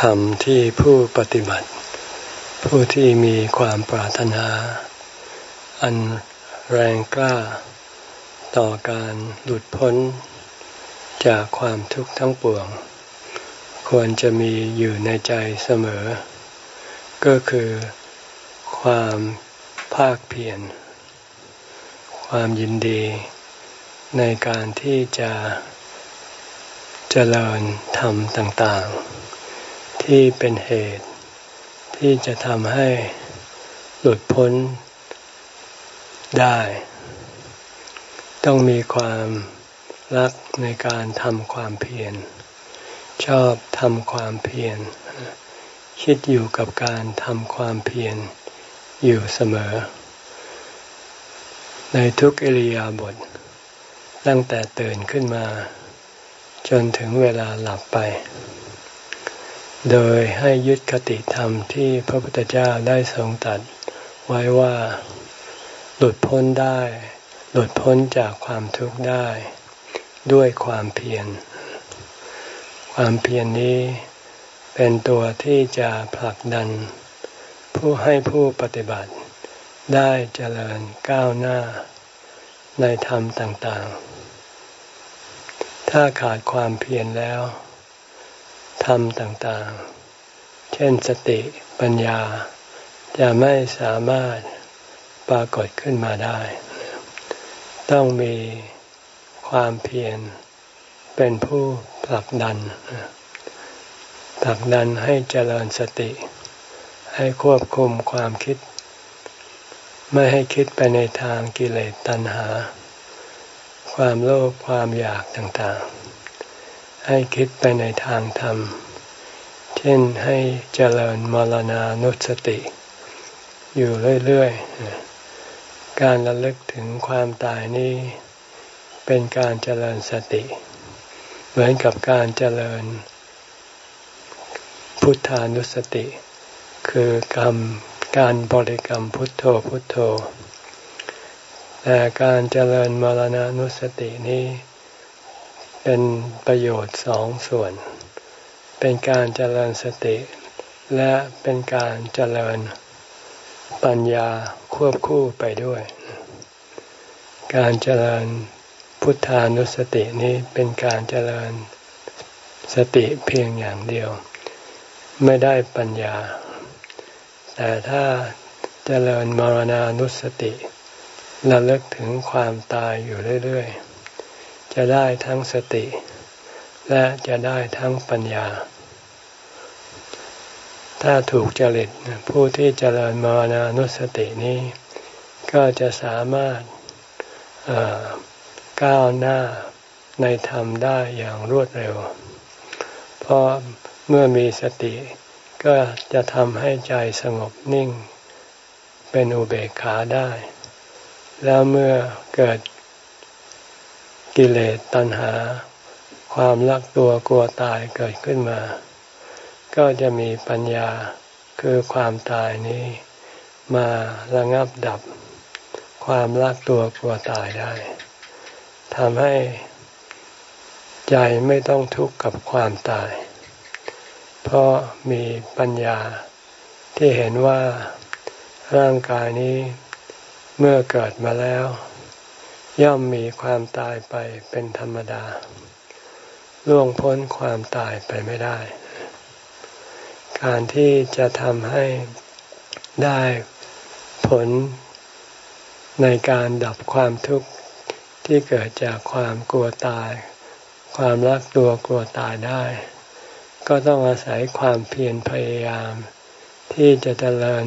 ธรรมที่ผู้ปฏิบัติ ผู้ที่มีความปรารถนา อันแรงกล้า ต่อการหลุดพ้น จากความทุกข์ทั้งปวง ควรจะมีอยู่ในใจเสมอ ก็คือความภาคเพียรความยินดีในการที่จะเจริญธรรมต่างๆ ที่เป็นเหตุ ที่จะทำให้หลุดพ้นได้ ต้องมีความรักในการทำความเพียร ชอบทำความเพียร คิดอยู่กับการทำความเพียรอยู่เสมอ ในทุกอิริยาบถตั้งแต่ตื่นขึ้นมา จนถึงเวลาหลับไป โดยให้ยึดคติธรรมที่พระพุทธเจ้าได้ทรงตัดไว้ว่า หลุดพ้นได้ หลุดพ้นจากความทุกข์ได้ ด้วยความเพียร ความเพียรนนี้เป็นตัวที่จะผลักดัน ผู้ให้ผู้ปฏิบัติ ได้เจริญก้าวหน้า ในธรรมต่างๆ ถ้าขาดความเพียรแล้ว ทำต่างๆ เช่นสติปัญญา จะไม่สามารถปรากฏขึ้นมาได้ ต้องมีความเพียรเป็นผู้ผลักดันผลักดันให้เจริญสติ ให้ควบคุมความคิด ไม่ให้คิดไปในทางกิเลสตัณหา ความโลภความอยากต่างๆ ให้คิดไปในทางธรรม เช่นให้เจริญมรณานุสติ อยู่เรื่อยๆ การระลึกถึงความตายนี้ เป็นการเจริญสติ เหมือนกับการเจริญ พุทธานุสติ คือกรรมการบริกรรมพุทโธพุทโธแต่การเจริญมรณานุสตินี้ เป็นประโยชน์สองส่วน เป็นการเจริญสติ และเป็นการเจริญปัญญาควบคู่ไปด้วย การเจริญพุทธานุสตินี้เป็นการเจริญสติเพียงอย่างเดียว ไม่ได้ปัญญา แต่ถ้าเจริญมรณานุสติระลึกถึงความตายอยู่เรื่อยๆ จะได้ทั้งสติ และจะได้ทั้งปัญญา ถ้าถูกจริตผู้ที่เจริญมรณานุสตินี้ ก็จะสามารถก้าวหน้าในธรรมได้อย่างรวดเร็ว เพราะเมื่อมีสติก็จะทำให้ใจสงบนิ่ง เป็นอุเบกขาได้ แล้วเมื่อเกิด กิเลสตัณหา ความรักตัวกลัวตายเกิดขึ้นมา ก็จะมีปัญญาคือความตายนี้ มาระงับดับ ความรักตัวกลัวตายได้ทำให้ใจไม่ต้องทุกข์กับความตาย เพราะมีปัญญาที่เห็นว่าร่างกายนี้เมื่อเกิดมาแล้ว ย่อมมีความตายไปเป็นธรรมดา ล่วงพ้นความตายไปไม่ได้ การที่จะทำให้ได้ผลในการดับความทุกข์ที่เกิดจากความกลัวตาย ความรักตัวกลัวตายได้ ก็ต้องอาศัยความเพียรพยายาม ที่จะเจริญ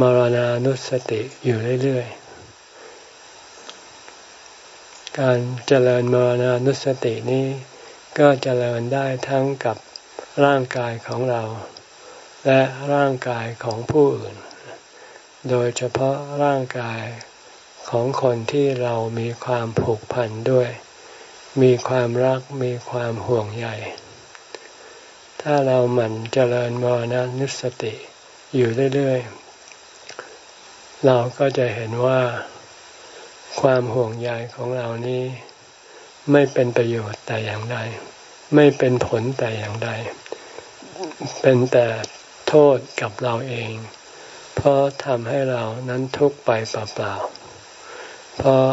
มรณานุสติอยู่เรื่อยๆ การเจริญมรณานุสตินี้ ก็เจริญได้ทั้งกับร่างกายของเรา และร่างกายของผู้อื่น โดยเฉพาะร่างกายของคนที่เรามีความผูกพันด้วย มีความรักมีความห่วงใย ถ้าเราหมั่นเจริญมรณานุสติอยู่เรื่อยๆ เราก็จะเห็นว่า ความห่วงใยของเรานี้ ไม่เป็นประโยชน์แต่อย่างใด ไม่เป็นผลแต่อย่างใด เป็นแต่โทษกับเราเอง เพราะทำให้เรานั้นทุกข์ไปเปล่าๆ เพราะ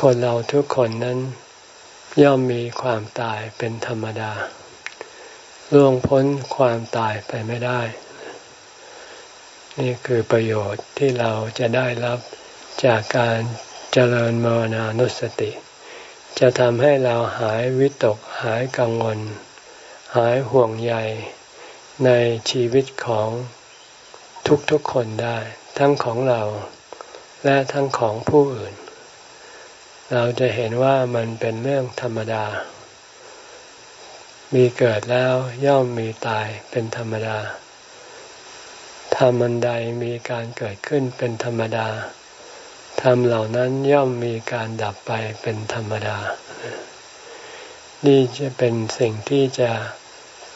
คนเราทุกคนนั้นย่อมมีความตายเป็นธรรมดา ล่วงพ้นความตายไปไม่ได้ นี่คือประโยชน์ที่เราจะได้รับจากการ เจริญมรณานุสติ จะทำให้เราหายวิตกหายกังวล หายห่วงใยในชีวิตของทุกๆคนได้ ทั้งของเราและทั้งของผู้อื่น เราจะเห็นว่ามันเป็นเรื่องธรรมดา มีเกิดแล้วย่อมมีตายเป็นธรรมดาธรรมันใดมีการเกิดขึ้นเป็นธรรมดา ธรรมเหล่านั้นย่อมมีการดับไปเป็นธรรมดา นี่จะเป็นสิ่งที่จะ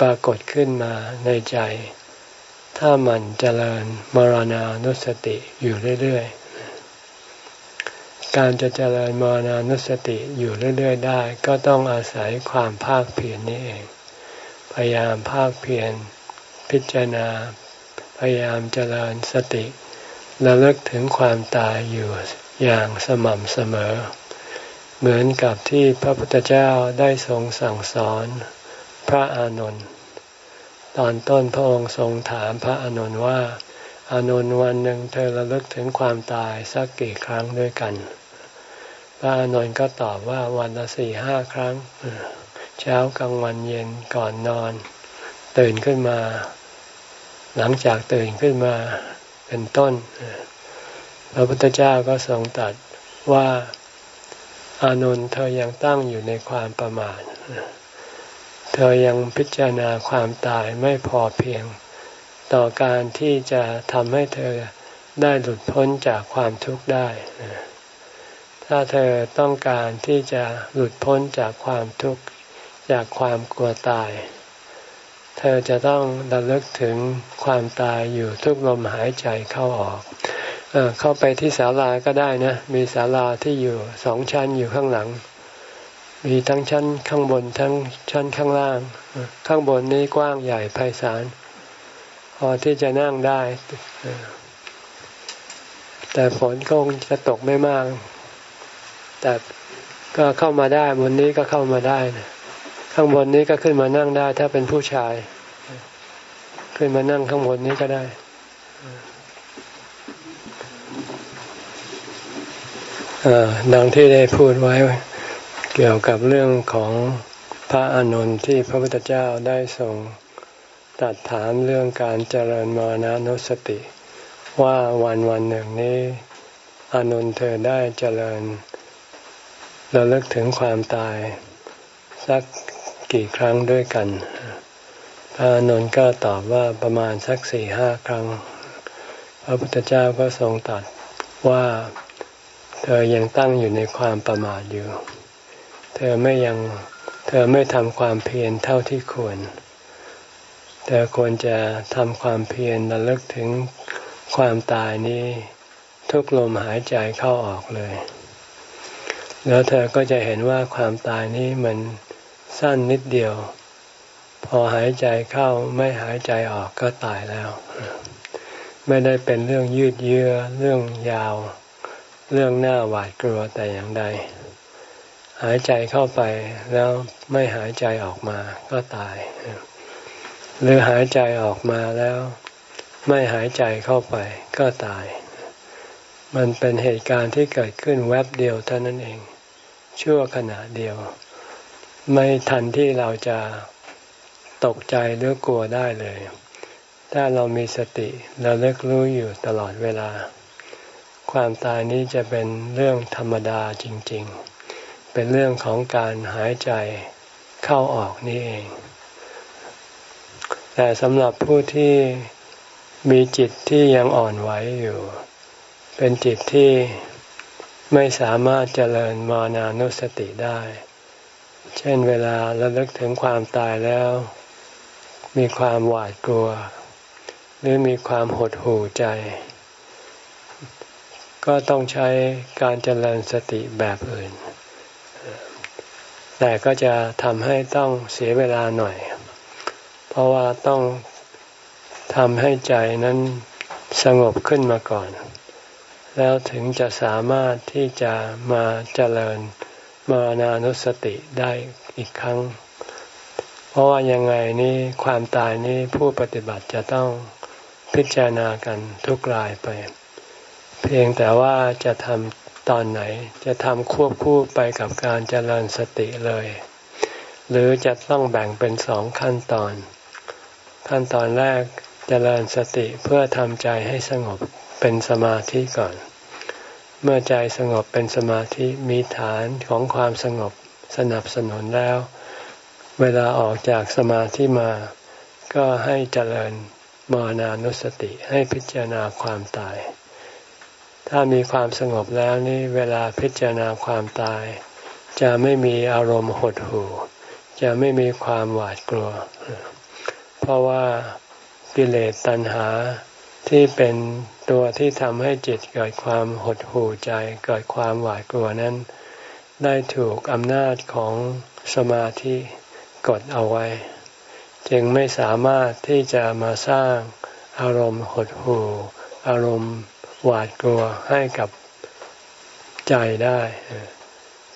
ปรากฏขึ้นมาในใจ ถ้ามันเจริญมรณานุสติอยู่เรื่อยๆ การจะเจริญมรณานุสติอยู่เรื่อยๆ ได้ ก็ต้องอาศัยความภาคเพียรนนี่เอง พยายามภาคเพียรพิจารณา พยายามเจริญสติ ระลึกถึงความตายอยู่อย่างสม่ำเสมอ เหมือนกับที่พระพุทธเจ้าได้ทรงสั่งสอนพระอานนท์ตอนต้นพระองค์ทรงถามพระอานนท์ว่า อานนท์วันหนึ่งเธอระลึกถึงความตายสักกี่ครั้งด้วยกัน พระอานนท์ก็ตอบว่าวันละสี่ห้าครั้ง เช้ากลางวันเย็นก่อนนอน ตื่นขึ้นมา หลังจากตื่นขึ้นมา เป็นต้น พระพุทธเจ้าก็ทรงตรัสว่าอานนท์เธอยังตั้งอยู่ในความประมาทเธอยังพิจารณาความตายไม่พอเพียง ต่อการที่จะทำให้เธอได้หลุดพ้นจากความทุกข์ได้ ถ้าเธอต้องการที่จะหลุดพ้นจากความทุกข์จากความกลัวตาย เธอจะต้องระลึกถึงความตายอยู่ทุกลมหายใจเข้าออกเอเข้าไปที่ศาลาก็ได้นะ มีศาลาที่อยู่สองชั้นอยู่ข้างหลัง มีทั้งชั้นข้างบนทั้งชั้นข้างล่าง ข้างบนนี้กว้างใหญ่ไพศาลพอที่จะนั่งได้ แต่ฝนคงจะตกไม่มาก แต่ก็เข้ามาได้บนนี้ก็เข้ามาได้นะ ข้างบนนี้ก็ขึ้นมานั่งได้ ถ้าเป็นผู้ชาย ขึ้นมานั่งข้างบนนี้ก็ได้ ดังที่ได้พูดไว้เกี่ยวกับเรื่องของพระอานนท์ที่พระพุทธเจ้าได้ทรงตัดถามเรื่องการเจริญมรณานุสติ ว่าวันวันหนึ่งนี้อานนท์เธอได้เจริญระลึกถึงความตายสัก กี่ครั้งด้วยกัน พระนนท์ก็ตอบว่าประมาณสักสี่ห้าครั้ง พระพุทธเจ้าก็ทรงตัดว่าเธอยังตั้งอยู่ในความประมาทอยู่ เธอไม่ยังเธอไม่ทำความเพียรเท่าที่ควร เธอควรจะทำความเพียรระลึกถึงความตายนี้ทุกลมหายใจเข้าออกเลย แล้วเธอก็จะเห็นว่าความตายนี้มัน สั้นนิดเดียว พอหายใจเข้าไม่หายใจออกก็ตายแล้ว ไม่ได้เป็นเรื่องยืดเยื้อเรื่องยาว เรื่องหน้าหวาดกลัวแต่อย่างใด หายใจเข้าไปแล้วไม่หายใจออกมาก็ตาย หรือหายใจออกมาแล้ว ไม่หายใจเข้าไปก็ตาย มันเป็นเหตุการณ์ที่เกิดขึ้นแวบเดียวเท่านั้นเอง ชั่วขณะเดียว ไม่ทันที่เราจะตกใจหรือกลัวได้เลย ถ้าเรามีสติเราเลิกรู้อยู่ตลอดเวลา ความตายนี้จะเป็นเรื่องธรรมดาจริง ๆ เป็นเรื่องของการหายใจเข้าออกนี่เอง แต่สำหรับผู้ที่มีจิตที่ยังอ่อนไหวอยู่ เป็นจิตที่ไม่สามารถเจริญมานานุสติได้ เช่นเวลาระลึกถึงความตายแล้ว มีความหวาดกลัว หรือมีความหดหู่ใจ ก็ต้องใช้การเจริญสติแบบอื่น แต่ก็จะทำให้ต้องเสียเวลาหน่อย เพเพราะว่าต้องทำให้ใจนั้นสงบขึ้นมาก่อน แล้วถึงจะสามารถที่จะมาเจริญ มานานุสติได้อีกครั้ง เพราะว่ายังไงนี่ความตายนี้ผู้ปฏิบัติจะต้องพิจารณากันทุกรายไป เพียงแต่ว่าจะทำตอนไหน จะทำควบคู่ไปกับการเจริญสติเลย หรือจะต้องแบ่งเป็นสองขั้นตอน ขั้นตอนแรกเจริญสติเพื่อทำใจให้สงบเป็นสมาธิก่อน เมื่อใจสงบเป็นสมาธิมีฐานของความสงบสนับสนุนแล้ว เวลาออกจากสมาธิมา ก็ให้เจริญมรณานุสติให้พิจารณาความตาย ถ้ามีความสงบแล้วนี่เวลาพิจารณาความตาย จะไม่มีอารมณ์หดหู่ จะไม่มีความหวาดกลัว เพราะว่ากิเลสตัณหาที่เป็น ตัวที่ทำให้จิตเกิดความหดหู่ใจ เกิดความหวาดกลัวนั้น ได้ถูกอำนาจของสมาธิกดเอาไว้ จึงไม่สามารถที่จะมาสร้างอารมณ์หดหู่ อารมณ์หวาดกลัวให้กับใจได้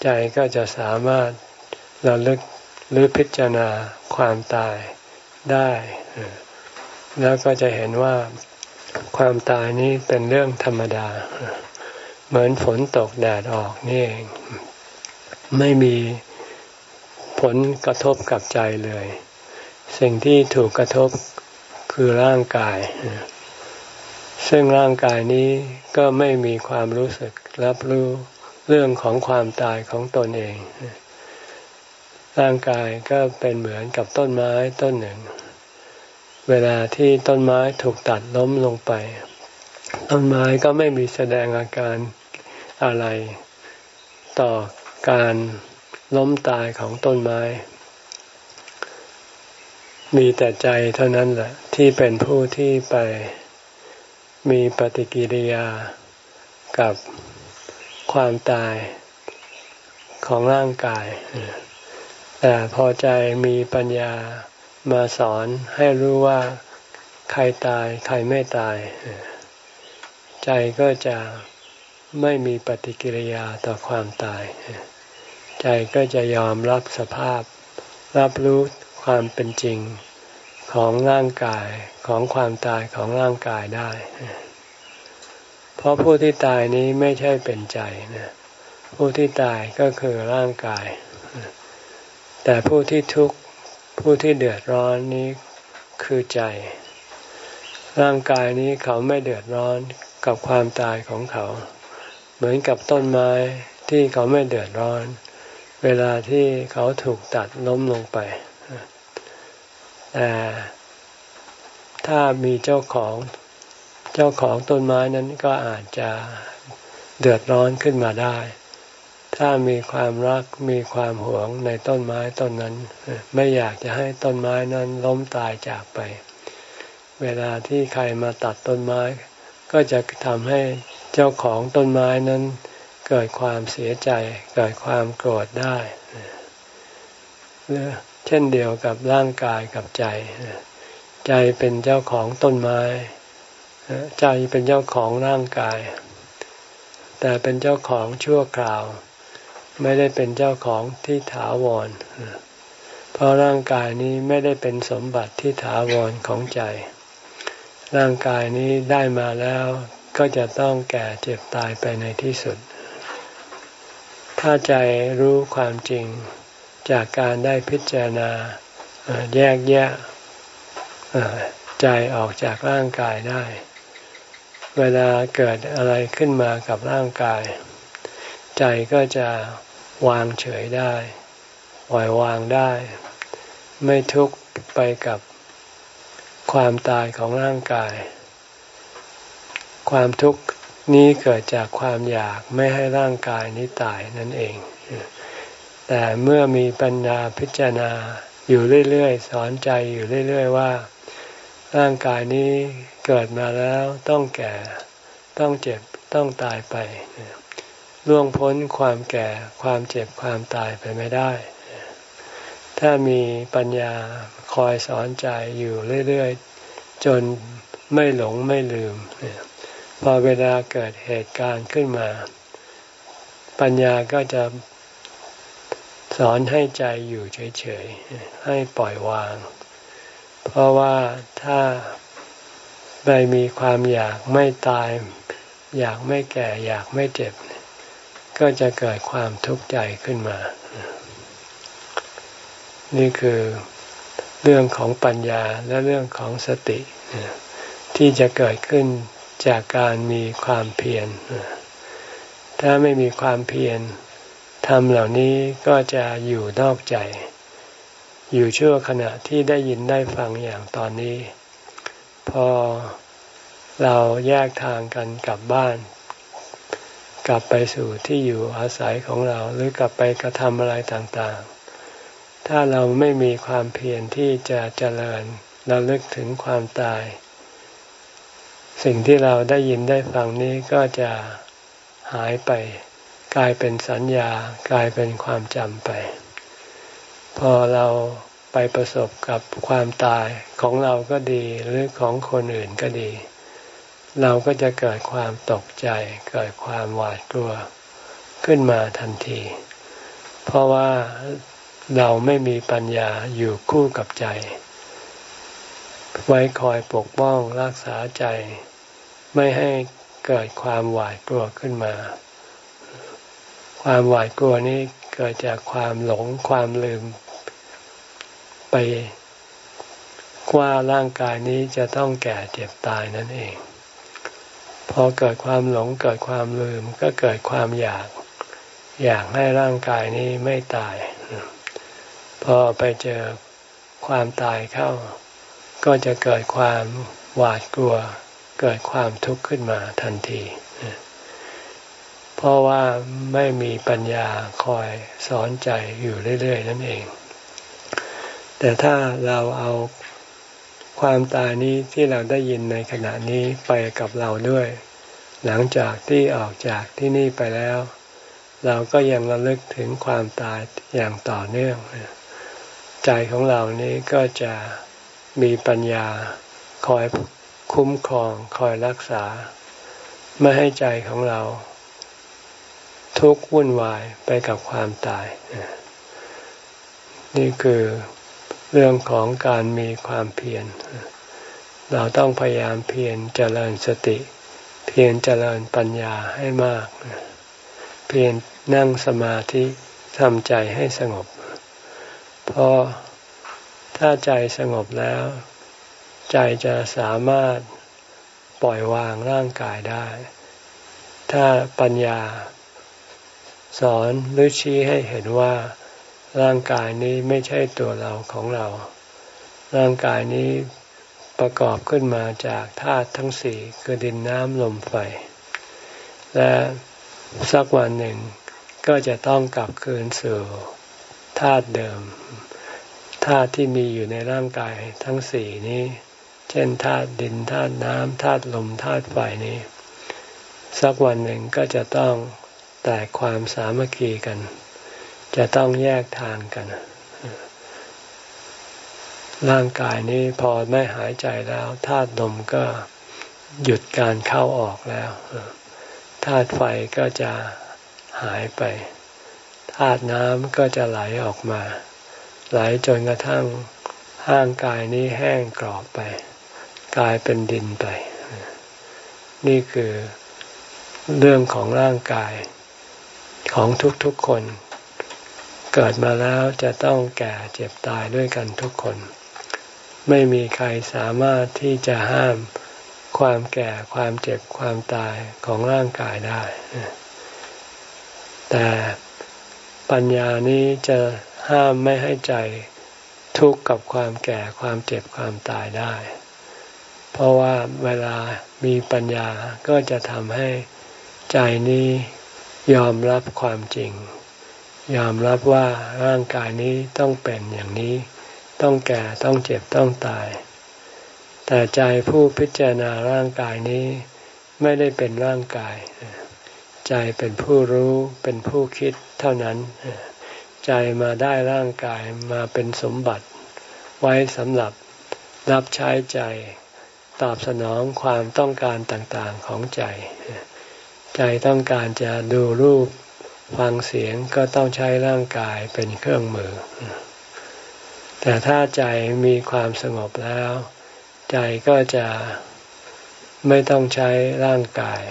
ใจก็จะสามารถระลึกหรือพิจารณาความตายได้ แล้วก็จะเห็นว่า ความตายนี้เป็นเรื่องธรรมดา เหมือนฝนตกแดดออกนี่เอง ไม่มีผลกระทบกับใจเลย สิ่งที่ถูกกระทบคือร่างกาย ซึ่งร่างกายนี้ก็ไม่มีความรู้สึกรับรู้เรื่องของความตายของตนเอง ร่างกายก็เป็นเหมือนกับต้นไม้ต้นหนึ่ง เวลาที่ต้นไม้ถูกตัดล้มลงไป ต้นไม้ก็ไม่มีแสดงอาการอะไร ต่อการล้มตายของต้นไม้ มีแต่ใจเท่านั้นแหละที่เป็นผู้ที่ไปมีปฏิกิริยากับความตายของร่างกาย แต่พอใจมีปัญญา มาสอนให้รู้ว่าใครตายใครไม่ตาย ใจก็จะไม่มีปฏิกิริยาต่อความตาย ใจก็จะยอมรับสภาพ รับรู้ความเป็นจริงของร่างกายของความตายของร่างกายได้ เพราะผู้ที่ตายนี้ไม่ใช่เป็นใจนะผู้ที่ตายก็คือร่างกาย แต่ผู้ที่ทุกข์ ผู้ที่เดือดร้อนนี้คือใจ ร่างกายนี้เขาไม่เดือดร้อนกับความตายของเขา เหมือนกับต้นไม้ที่เขาไม่เดือดร้อน เวลาที่เขาถูกตัดล้มลงไปแต่ถ้ามีเจ้าของเจ้าของต้นไม้นั้นก็อาจจะเดือดร้อนขึ้นมาได้ ถ้ามีความรักมีความหวงในต้นไม้ต้นนั้น ไม่อยากจะให้ต้นไม้นั้นล้มตายจากไป เวลาที่ใครมาตัดต้นไม้ ก็จะทำให้เจ้าของต้นไม้นั้น เกิดความเสียใจ เกิดความโกรธได้เช่นเดียวกับร่างกายกับใจ ใจเป็นเจ้าของต้นไม้ ใจเป็นเจ้าของร่างกาย แต่เป็นเจ้าของชั่วคราว ไม่ได้เป็นเจ้าของที่ถาวร เพราะร่างกายนี้ไม่ได้เป็นสมบัติที่ถาวรของใจ ร่างกายนี้ได้มาแล้วก็จะต้องแก่เจ็บตายไปในที่สุด ถ้าใจรู้ความจริงจากการได้พิจารณาแยกแยะใจออกจากร่างกายได้ เวลาเกิดอะไรขึ้นมากับร่างกาย ใจก็จะ วางเฉยได้ปล่อยวางได้ ไม่ทุกข์ไปกับความตายของร่างกาย ความทุกข์นี้เกิดจากความอยากไม่ให้ร่างกายนี้ตายนั่นเอง แต่เมื่อมีปัญญาพิจารณาอยู่เรื่อยๆ สอนใจอยู่เรื่อยๆว่า ร่างกายนี้เกิดมาแล้วต้องแก่ต้องเจ็บต้องตายไป ล่วงพ้นความแก่ความเจ็บความตายไปไม่ได้ ถ้ามีปัญญาคอยสอนใจอยู่เรื่อยๆ จนไม่หลงไม่ลืม พอเวลาเกิดเหตุการณ์ขึ้นมา ปัญญาก็จะสอนให้ใจอยู่เฉยๆ ให้ปล่อยวาง เพราะว่าถ้าไม่มีความอยากไม่ตาย อยากไม่แก่ อยากไม่เจ็บ ก็จะเกิดความทุกข์ใจขึ้นมา นี่คือเรื่องของปัญญาและเรื่องของสติ ที่จะเกิดขึ้นจากการมีความเพียร ถ้าไม่มีความเพียรธรรมเหล่านี้ก็จะอยู่นอกใจ อยู่ชั่วขณะที่ได้ยินได้ฟังอย่างตอนนี้ พอเราแยกทางกันกลับบ้าน กลับไปสู่ที่อยู่อาศัยของเราหรือกลับไปกระทำอะไรต่างๆ ถ้าเราไม่มีความเพียรที่จะเจริญเราลึกถึงความตาย สิ่งที่เราได้ยินได้ฟังนี้ก็จะหายไป กลายเป็นสัญญา กลายเป็นความจำไป พอเราไปประสบกับความตายของเราก็ดีหรือของคนอื่นก็ดี เราก็จะเกิดความตกใจ เกิดความหวาดกลัวขึ้นมาทันที เพราะว่าเราไม่มีปัญญาอยู่คู่กับใจ ไว้คอยปกป้องรักษาใจ ไม่ให้เกิดความหวาดกลัวขึ้นมา ความหวาดกลัวนี้เกิดจากความหลงความลืม ไปว่าร่างกายนี้จะต้องแก่เจ็บตายนั่นเอง พอเกิดความหลงเกิดความลืมก็เกิดความอยาก อยากให้ร่างกายนี้ไม่ตาย พอไปเจอความตายเข้า ก็จะเกิดความหวาดกลัว เกิดความทุกข์ขึ้นมาทันที เพราะว่าไม่มีปัญญาคอยสอนใจอยู่เรื่อยๆนั่นเอง แต่ถ้าเราเอา ความตายนี้ที่เราได้ยินในขณะนี้ไปกับเราด้วย หลังจากที่ออกจากที่นี่ไปแล้ว เราก็ยังระลึกถึงความตายอย่างต่อเนื่อง ใจของเรานี้ก็จะมีปัญญาคอยคุ้มครองคอยรักษา ไม่ให้ใจของเรา ทุกข์วุ่นวายไปกับความตาย นี่คือ เรื่องของการมีความเพียร เราต้องพยายามเพียรเจริญสติ เพียรเจริญปัญญาให้มาก เพียรนั่งสมาธิทำใจให้สงบ เพราะถ้าใจสงบแล้ว ใจจะสามารถปล่อยวางร่างกายได้ ถ้าปัญญา สอนหรือชี้ให้เห็นว่า ร่างกายนี้ไม่ใช่ตัวเราของเรา ร่างกายนี้ประกอบขึ้นมาจากธาตุทั้งสี่คือดินน้ำลมไฟ และสักวันหนึ่งก็จะต้องกลับคืนสู่ธาตุเดิมธาตุที่มีอยู่ในร่างกายทั้งสี่นี้ เช่นธาตุดินธาตุน้ำธาตุลมธาตุไฟนี้ สักวันหนึ่งก็จะต้องแตกความสามัคคีกัน จะต้องแยกทางกัน ร่างกายนี้พอไม่หายใจแล้วธาตุลมก็หยุดการเข้าออกแล้วธาตุไฟก็จะหายไปธาตุน้ำก็จะไหลออกมา ไหลจนกระทั่งร่างกายนี้แห้งกรอบไป กลายเป็นดินไป นี่คือเรื่องของร่างกายของทุกๆคน เกิดมาแล้วจะต้องแก่เจ็บตายด้วยกันทุกคน ไม่มีใครสามารถที่จะห้ามความแก่ความเจ็บความตายของร่างกายได้ แต่ปัญญานี้จะห้ามไม่ให้ใจทุกข์กับความแก่ความเจ็บความตายได้ เพราะว่าเวลามีปัญญาก็จะทำให้ใจนี้ยอมรับความจริง ยอมรับว่าร่างกายนี้ต้องเป็นอย่างนี้ ต้องแก่ต้องเจ็บต้องตาย แต่ใจผู้พิจารณาร่างกายนี้ไม่ได้เป็นร่างกาย ใจเป็นผู้รู้เป็นผู้คิดเท่านั้น ใจมาได้ร่างกายมาเป็นสมบัติ ไว้สำหรับรับใช้ใจ ตอบสนองความต้องการต่างๆของใจ ใจต้องการจะดูรูป ฟังเสียงก็ต้องใช้ร่างกายเป็นเครื่องมือ แต่ถ้าใจมีความสงบแล้ว ใจก็จะไม่ต้องใช้ร่างกาย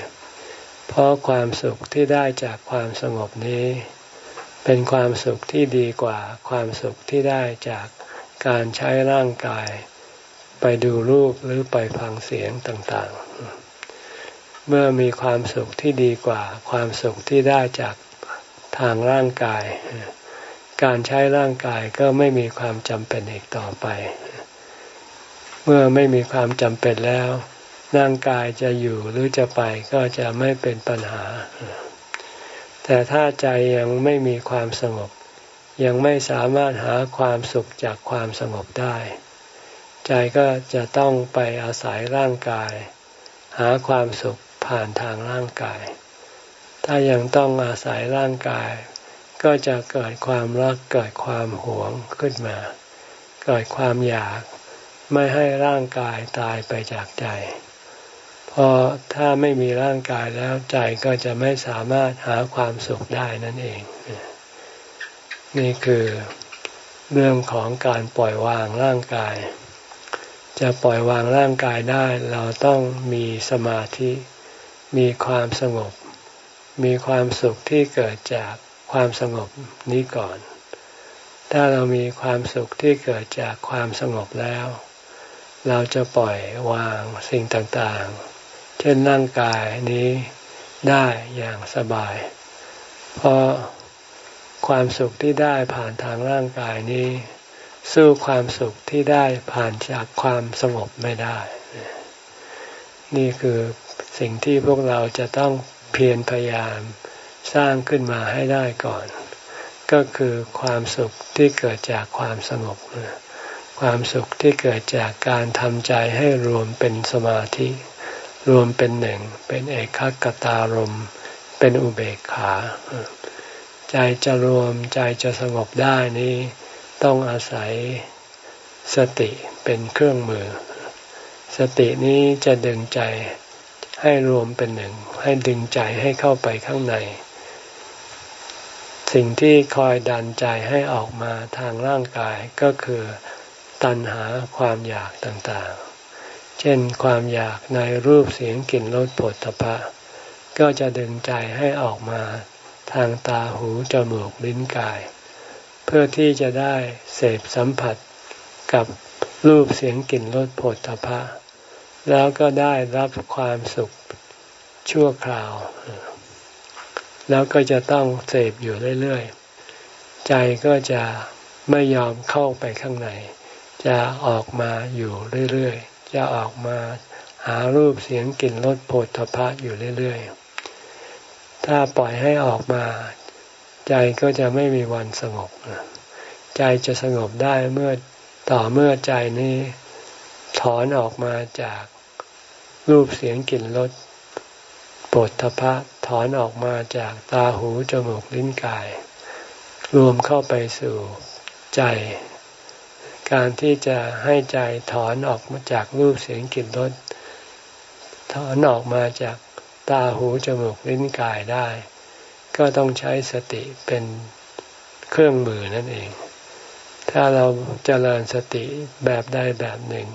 เพราะความสุขที่ได้จากความสงบนี้ เป็นความสุขที่ดีกว่าความสุขที่ได้จากการใช้ร่างกาย ไปดูรูปหรือไปฟังเสียงต่างๆ เมื่อมีความสุขที่ดีกว่าความสุขที่ได้จาก ทางร่างกาย การใช้ร่างกายก็ไม่มีความจำเป็นอีกต่อไป เมื่อไม่มีความจำเป็นแล้ว ร่างกายจะอยู่หรือจะไปก็จะไม่เป็นปัญหา แต่ถ้าใจยังไม่มีความสงบ ยังไม่สามารถหาความสุขจากความสงบได้ ใจก็จะต้องไปอาศัยร่างกาย หาความสุขผ่านทางร่างกาย ถ้ายังต้องอาศัยร่างกาย ก็จะเกิดความรักเกิดความหวงขึ้นมา เกิดความอยากไม่ให้ร่างกายตายไปจากใจพอถ้าไม่มีร่างกายแล้วใจก็จะไม่สามารถหาความสุขได้นั่นเอง นี่คือเรื่องของการปล่อยวางร่างกาย จะปล่อยวางร่างกายได้ เราต้องมีสมาธิ มีความสงบ มีความสุขที่เกิดจากความสงบนี้ก่อน ถ้าเรามีความสุขที่เกิดจากความสงบแล้ว เราจะปล่อยวางสิ่งต่างๆ เช่นร่างกายนี้ได้อย่างสบาย เพราะความสุขที่ได้ผ่านทางร่างกายนี้ สู้ความสุขที่ได้ผ่านจากความสงบไม่ได้ นี่คือสิ่งที่พวกเราจะต้อง เพียรพยายามสร้างขึ้นมาให้ได้ก่อน ก็คือความสุขที่เกิดจากความสงบความสุขที่เกิดจากการทำใจให้รวมเป็นสมาธิ รวมเป็นหนึ่ง เป็นเอกคตารม เป็นอุเบกขา ใจจะรวมใจจะสงบได้นี้ต้องอาศัยสติเป็นเครื่องมือ สตินี้จะดึงใจ ให้รวมเป็นหนึ่ง ให้ดึงใจให้เข้าไปข้างใน สิ่งที่คอยดันใจให้ออกมาทางร่างกายก็คือตัณหาความอยากต่างๆ เช่นความอยากในรูปเสียงกลิ่นรสผลตภะก็จะดึงใจให้ออกมาทางตาหูจมูกลิ้นกาย เพื่อที่จะได้เสพสัมผัสกับรูปเสียงกลิ่นรสผลตภะ แล้วก็ได้รับความสุขชั่วคราว แล้วก็จะต้องเสพอยู่เรื่อยๆ ใจก็จะไม่ยอมเข้าไปข้างใน จะออกมาอยู่เรื่อยๆ จะออกมาหารูปเสียงกลิ่นรสโผฏฐพะอยู่เรื่อยๆ ถ้าปล่อยให้ออกมา ใจก็จะไม่มีวันสงบ ใจจะสงบได้เมื่อต่อเมื่อใจนี้ถอนออกมาจาก รูปเสียงกลิ่นรสปดทพะถอนออกมาจากตาหูจมูกลิ้นกาย รวมเข้าไปสู่ใจ การที่จะให้ใจถอนออกมาจากรูปเสียงกลิ่นรสถอนออกมาจากตาหูจมูกลิ้นกายได้ ก็ต้องใช้สติเป็นเครื่องมือนั่นเอง ถ้าเราจเจริญสติแบบใดแบบหนึ่ง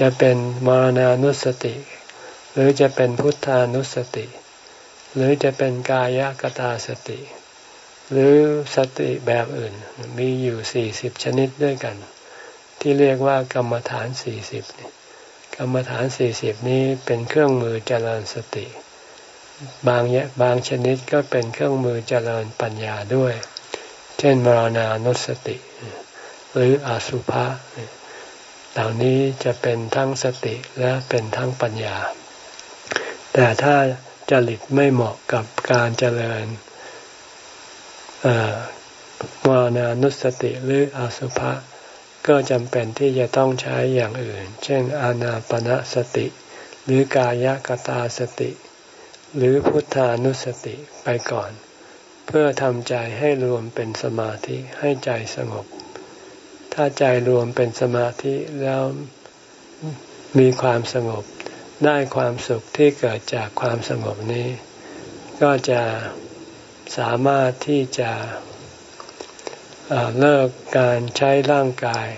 จะเป็นมรณานุสติ หรือจะเป็นพุทธานุสติ หรือจะเป็นกายกตาสติ หรือสติแบบอื่นมีอยู่สี่สิบชนิดด้วยกัน ที่เรียกว่ากรรมฐานสี่สิบกรรมฐานสี่สิบนี้เป็นเครื่องมือเจริญสติ บางบางชนิดก็เป็นเครื่องมือเจริญปัญญาด้วย เช่นมรณานุสติ หรืออสุภะ เหล่านี้จะเป็นทั้งสติและเป็นทั้งปัญญา แต่ถ้าจริตไม่เหมาะกับการเจริญวานานุสติหรืออสุภะก็จำเป็นที่จะต้องใช้อย่างอื่น เช่น อานาปณะสติ หรือกายกตาสติ หรือพุทธานุสติไปก่อน เพื่อทำใจให้รวมเป็นสมาธิให้ใจสงบ ถ้าใจรวมเป็นสมาธิแล้วมีความสงบ ได้ความสุขที่เกิดจากความสงบนี้ ก็จะสามารถที่จะเลิกการใช้ร่างกาย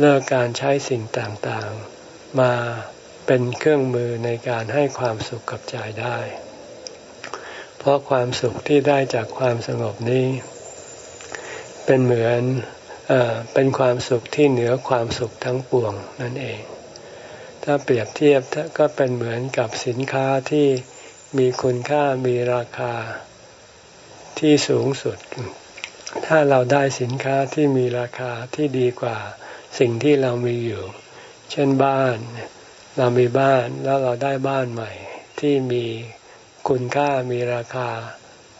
เลิกการใช้สิ่งต่างๆ มาเป็นเครื่องมือในการให้ความสุขกับใจได้ เพราะความสุขที่ได้จากความสงบนี้ เป็นเหมือน เป็นความสุขที่เหนือความสุขทั้งปวงนั่นเอง ถ้าเปรียบเทียบก็เป็นเหมือนกับสินค้าที่มีคุณค่ามีราคาที่สูงสุด ถ้าเราได้สินค้าที่มีราคาที่ดีกว่าสิ่งที่เรามีอยู่ เช่นบ้าน เรามีบ้านแล้วเราได้บ้านใหม่ ที่มีคุณค่ามีราคา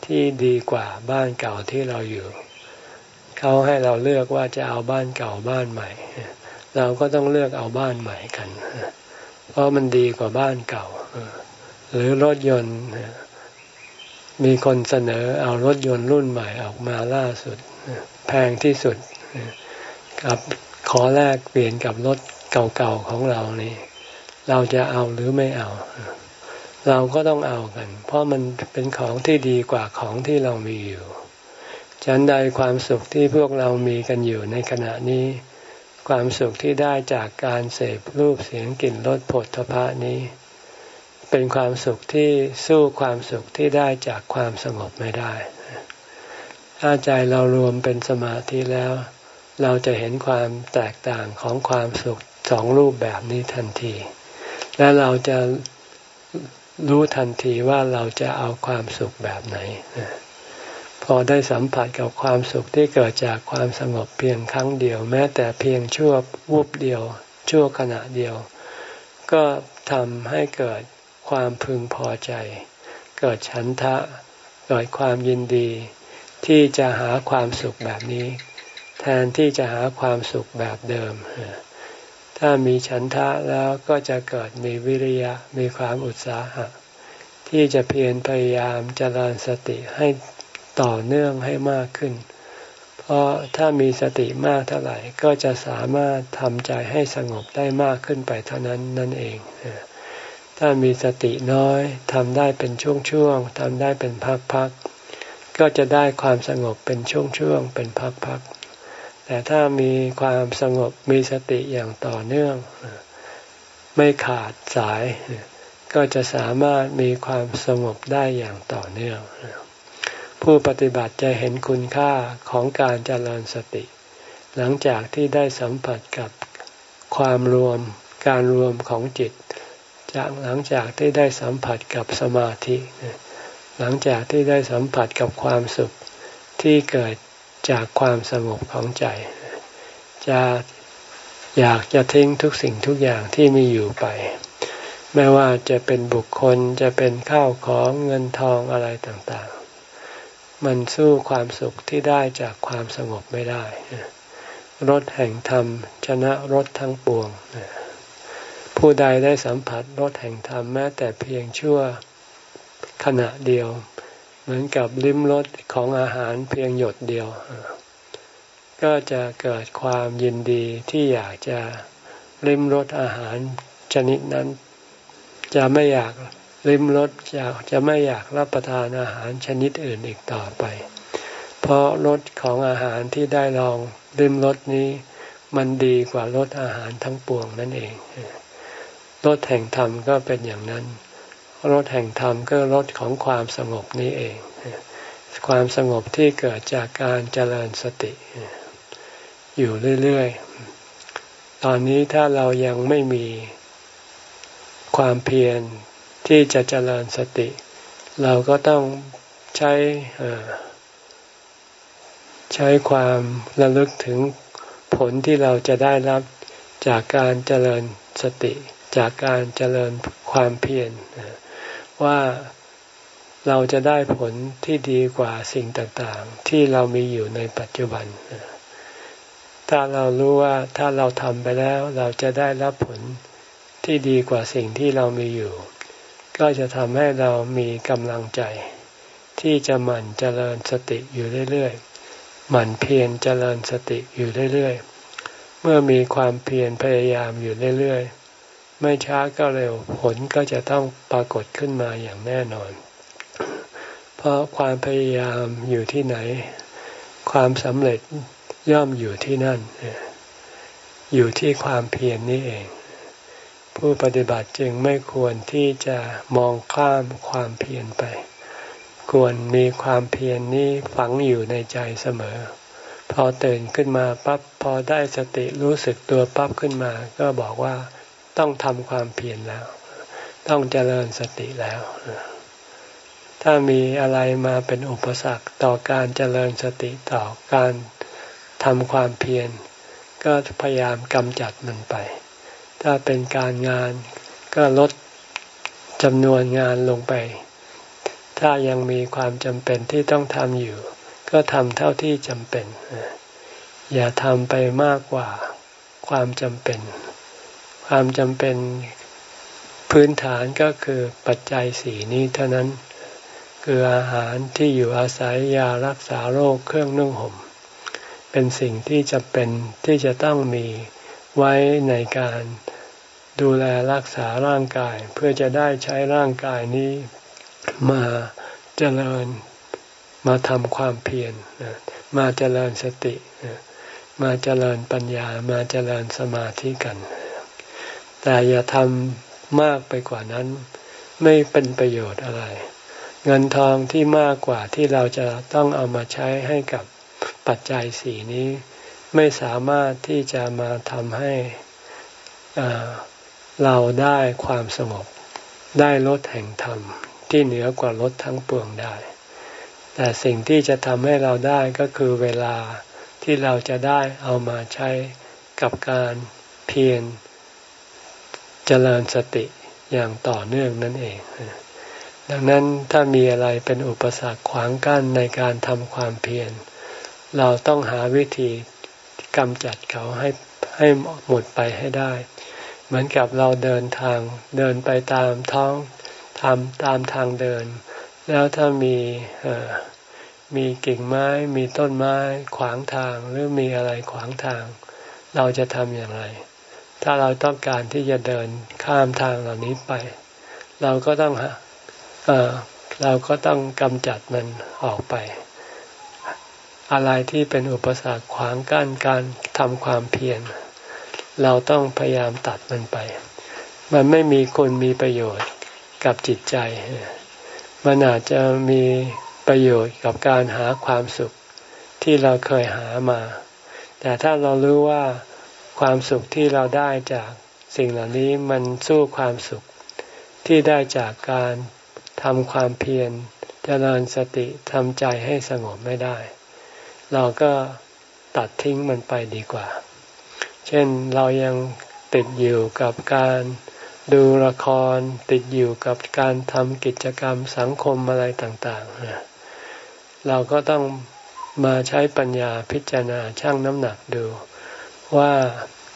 ที่ดีกว่าบ้านเก่าที่เราอยู่ เขาให้เราเลือกว่าจะเอาบ้านเก่าบ้านใหม่ เราก็ต้องเลือกเอาบ้านใหม่กัน เพราะมันดีกว่าบ้านเก่า หรือรถยนต์มีคนเสนอเอารถยนต์รุ่นใหม่ออกมาล่าสุด แพงที่สุดกับขอแลกเปลี่ยนกับรถเก่าๆของเรานี่ เราจะเอาหรือไม่เอา เราก็ต้องเอากัน เพราะมันเป็นของที่ดีกว่าของที่เรามีอยู่ ฉันใดความสุขที่พวกเรามีกันอยู่ในขณะนี้ ความสุขที่ได้จากการเสพรูปเสียงกลิ่นรสผลทพะนี้ เป็นความสุขที่สู้ความสุขที่ได้จากความสงบไม่ได้ ถ้าใจเรารวมเป็นสมาธิแล้ว เราจะเห็นความแตกต่างของความสุขสองรูปแบบนี้ทันที และเราจะรู้ทันทีว่าเราจะเอาความสุขแบบไหน พอได้สัมผัสกับความสุขที่เกิดจากความสงบเพียงครั้งเดียว แม้แต่เพียงชั่ววูบเดียว ชั่วขณะเดียว ก็ทำให้เกิดความพึงพอใจ เกิดฉันทะ เกิดความยินดี ที่จะหาความสุขแบบนี้ แทนที่จะหาความสุขแบบเดิม ถ้ามีฉันทะแล้วก็จะเกิดมีวิริยะมีความอุตสาหะ ที่จะเพียรพยายามเจริญสติให้ ต่อเนื่องให้มากขึ้น เพราะถ้ามีสติมากเท่าไหร่ก็จะสามารถทำใจให้สงบได้มากขึ้นไปเท่านั้นนั่นเอง ถ้ามีสติน้อยทำได้เป็นช่วงๆทำได้เป็นพักๆก็จะได้ความสงบเป็นช่วงๆเป็นพักๆแต่ถ้ามีความสงบมีสติอย่างต่อเนื่อง ไม่ขาดสายก็จะสามารถมีความสงบได้อย่างต่อเนื่อง ผู้ปฏิบัติจะเห็นคุณค่าของการเจริญสติ หลังจากที่ได้สัมผัสกับความรวมการรวมของจิต จากหลังจากที่ได้สัมผัสกับสมาธิ หลังจากที่ได้สัมผัสกับความสุขที่เกิดจากความสงบของใจ จะอยากจะทิ้งทุกสิ่งทุกอย่างที่มีอยู่ไป ไม่ว่าจะเป็นบุคคลจะเป็นข้าวของเงินทองอะไรต่างๆ มันสู้ความสุขที่ได้จากความสงบไม่ได้รถแห่งธรรม ชนะรถทั้งปวง ผู้ใดได้สัมผัสรถแห่งธรรมแม้แต่เพียงชั่วขณะเดียว เหมือนกับลิ้มรสของอาหารเพียงหยดเดียว ก็จะเกิดความยินดีที่อยากจะลิ้มรสอาหารชนิดนั้น จะไม่อยาก ลิ้มรสอยากจะไม่อยากรับประทานอาหารชนิดอื่นอีกต่อไป เพราะรสของอาหารที่ได้ลองลิ้มรสนี้ มันดีกว่ารสอาหารทั้งปวงนั่นเองรสแห่งธรรมก็เป็นอย่างนั้นรถแห่งธรรมก็รถของความสงบนี้เอง ความสงบที่เกิดจากการเจริญสติ อยู่เรื่อยๆ ตอนนี้ถ้าเรายังไม่มีความเพียร ที่จะเจริญสติ เราก็ต้องใช้ใช้ความระลึกถึงผลที่เราจะได้รับจากการเจริญสติ จากการเจริญความเพียรว่าเราจะได้ผลที่ดีกว่าสิ่งต่างๆ ที่เรามีอยู่ในปัจจุบัน ถ้าเรารู้ว่าถ้าเราทำไปแล้วเราจะได้รับผลที่ดีกว่าสิ่งที่เรามีอยู่ ก็จะทำให้เรามีกำลังใจ ที่จะหมั่นเจริญสติอยู่เรื่อยๆ หมั่นเพียรเจริญสติอยู่เรื่อยๆ เมื่อมีความเพียรพยายามอยู่เรื่อยๆ ไม่ช้าก็เร็วผลก็จะต้องปรากฏขึ้นมาอย่างแน่นอน เพราะความพยายามอยู่ที่ไหน ความสำเร็จย่อมอยู่ที่นั่น อยู่ที่ความเพียรนนี่เอง ผู้ปฏิบัติจึงไม่ควรที่จะมองข้ามความเพียรไป ควรมีความเพียรนนี้ฝังอยู่ในใจเสมอ พอตื่นขึ้นมาปั๊บพอได้สติรู้สึกตัวปั๊บขึ้นมา ก็บอกว่าต้องทำความเพียรแล้ว ต้องเจริญสติแล้ว ถ้ามีอะไรมาเป็นอุปสรรคต่อการเจริญสติต่อการทำความเพียรก็พยายามกำจัดมันไป ถ้าเป็นการงานก็ลดจำนวนงานลงไป ถ้ายังมีความจำเป็นที่ต้องทำอยู่ ก็ทำเท่าที่จำเป็น อย่าทำไปมากกว่าความจำเป็น ความจำเป็นพื้นฐานก็คือปัจจัยสีนี้เท่านั้น คืออาหารที่อยู่อาศัยยารักษาโรคเครื่องนุ่งห่ม เป็นสิ่งที่จะเป็นที่จะต้องมีไว้ในการ ดูแลรักษาร่างกายเพื่อจะได้ใช้ร่างกายนี้มาเจริญมาทำความเพียรมาเจริญสติ มาเจริญปัญญามาเจริญสมาธิกัน แต่อย่าทำมากไปกว่านั้น ไม่เป็นประโยชน์อะไร เงินทองที่มากกว่าที่เราจะต้องเอามาใช้ให้กับปัจจัยสี่นี้ ไม่สามารถที่จะมาทำให้อ่า เราได้ความสงบ ได้ลดแห่งธรรมที่เหนือกว่าลดทั้งปวงได้ แต่สิ่งที่จะทำให้เราได้ก็คือเวลาที่เราจะได้เอามาใช้กับการเพียรเจริญสติอย่างต่อเนื่องนั่นเอง ดังนั้นถ้ามีอะไรเป็นอุปสรรคขวางกั้นในการทำความเพียร เราต้องหาวิธีกำจัดเขาให้ให้หมดไปให้ได้ เหมือนกับเราเดินทาง เดินไปตามท้องทำตามทางเดิน แล้วถ้ามีมีกิ่งไม้มีต้นไม้ขวางทางหรือมีอะไรขวางทาง เราจะทำอย่างไร ถ้าเราต้องการที่จะเดินข้ามทางเหล่านี้ไป เราก็ต้องเอเราก็ต้องกำจัดมันออกไป อะไรที่เป็นอุปสรรคขวางกั้นการทำความเพียร เราต้องพยายามตัดมันไป มันไม่มีคุณมีประโยชน์กับจิตใจ มันอาจจะมีประโยชน์กับการหาความสุขที่เราเคยหามา แต่ถ้าเรารู้ว่าความสุขที่เราได้จากสิ่งเหล่านี้มันสู้ความสุขที่ได้จากการทำความเพียรเจริญสติทำใจให้สงบไม่ได้ เราก็ตัดทิ้งมันไปดีกว่า เช่นเรายังติดอยู่กับการดูละครติดอยู่กับการทำกิจกรรมสังคมอะไรต่างๆ เราก็ต้องมาใช้ปัญญาพิจารณาชั่งน้ำหนักดู ว่า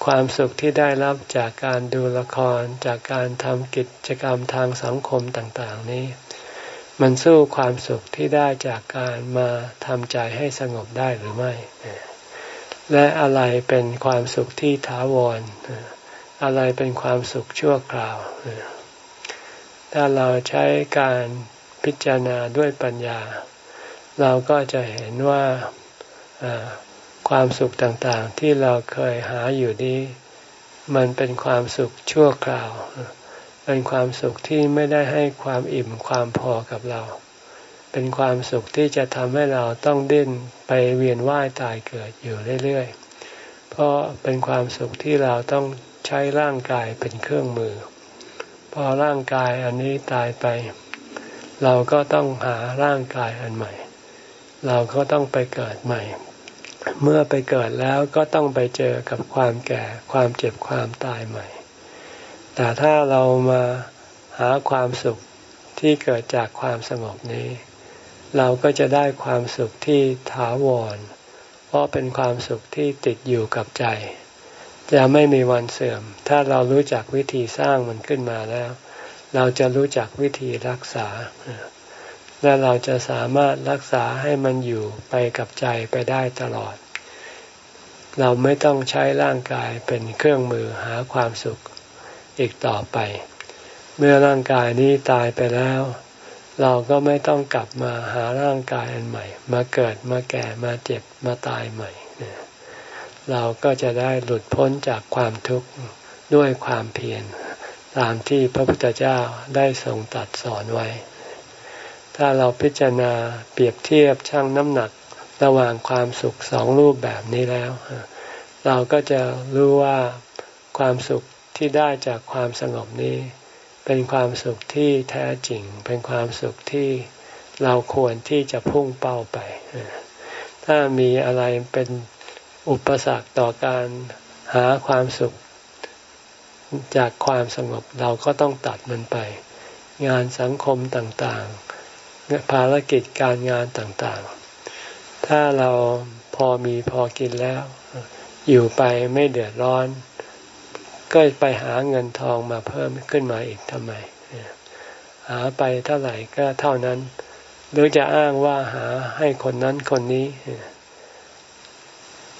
ความสุขที่ได้รับจากการดูละครจากการทำกิจกรรมทางสังคมต่างๆ นี้ มันสู้ความสุขที่ได้จากการมาทำใจให้สงบได้หรือไม่ และอะไรเป็นความสุขที่ถาวร อะไรเป็นความสุขชั่วคราว ถ้าเราใช้การพิจารณาด้วยปัญญา เราก็จะเห็นว่าความสุขต่างๆ ที่เราเคยหาอยู่นี้ มันเป็นความสุขชั่วคราว เป็นความสุขที่ไม่ได้ให้ความอิ่มความพอกับเรา เป็นความสุขที่จะทำให้เราต้องดิ้นไปเวียนว่ายตายเกิดอยู่เรื่อยๆ เพราะเป็นความสุขที่เราต้องใช้ร่างกายเป็นเครื่องมือ พอร่างกายอันนี้ตายไป เราก็ต้องหาร่างกายอันใหม่ เราก็ต้องไปเกิดใหม่ เมื่อไปเกิดแล้วก็ต้องไปเจอกับความแก่ความเจ็บความตายใหม่ แต่ถ้าเรามาหาความสุขที่เกิดจากความสงบนี้ เราก็จะได้ความสุขที่ถาวร เพราะเป็นความสุขที่ติดอยู่กับใจ จะไม่มีวันเสื่อม ถ้าเรารู้จักวิธีสร้างมันขึ้นมาแล้ว เราจะรู้จักวิธีรักษา และเราจะสามารถรักษาให้มันอยู่ไปกับใจไปได้ตลอด เราไม่ต้องใช้ร่างกายเป็นเครื่องมือหาความสุขอีกต่อไป เมื่อร่างกายนี้ตายไปแล้ว เราก็ไม่ต้องกลับมาหาร่างกายอันใหม่ มาเกิดมาแก่มาเจ็บมาตายใหม่ เราก็จะได้หลุดพ้นจากความทุกข์ด้วยความเพียรตามที่พระพุทธเจ้าได้ทรงตัดสอนไว้ ถ้าเราพิจารณาเปรียบเทียบชั่งน้ำหนักระหว่างความสุขสองรูปแบบนี้แล้ว เราก็จะรู้ว่าความสุขที่ได้จากความสงบนี้ เป็นความสุขที่แท้จริง เป็นความสุขที่เราควรที่จะพุ่งเป้าไป ถ้ามีอะไรเป็นอุปสรรคต่อการหาความสุขจากความสงบเราก็ต้องตัดมันไป งานสังคมต่างๆ ภารกิจการงานต่างๆ ถ้าเราพอมีพอกินแล้ว อยู่ไปไม่เดือดร้อน ก็ไปหาเงินทองมาเพิ่มขึ้นมาอีกทำไม หาไปเท่าไหร่ก็เท่านั้น หรือจะอ้างว่าหาให้คนนั้นคนนี้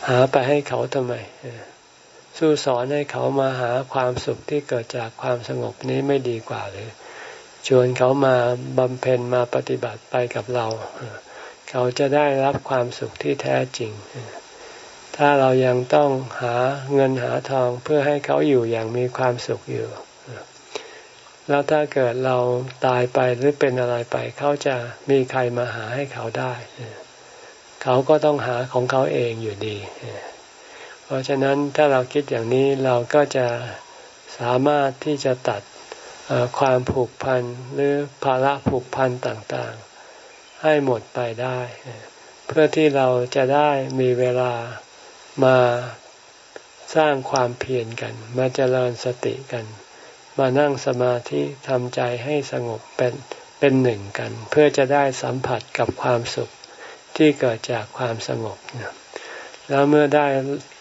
หาไปให้เขาทำไม สู้สอนให้เขามาหาความสุขที่เกิดจากความสงบนี้ไม่ดีกว่าหรือชวนเขามาบำเพ็ญมาปฏิบัติไปกับเรา เขาจะได้รับความสุขที่แท้จริง ถ้าเรายังต้องหาเงินหาทองเพื่อให้เขาอยู่อย่างมีความสุขอยู่ แล้วถ้าเกิดเราตายไปหรือเป็นอะไรไป เขาจะมีใครมาหาให้เขาได้ เขาก็ต้องหาของเขาเองอยู่ดี เพราะฉะนั้นถ้าเราคิดอย่างนี้เราก็จะสามารถที่จะตัดความผูกพันหรือภาระผูกพันต่างๆ ให้หมดไปได้ เพื่อที่เราจะได้มีเวลา มาสร้างความเพียรกัน มาเจริญสติกัน มานั่งสมาธิทำใจให้สงบเป็นเป็นหนึ่งกัน เพื่อจะได้สัมผัสกับความสุขที่เกิดจากความสงบแล้วเมื่อได้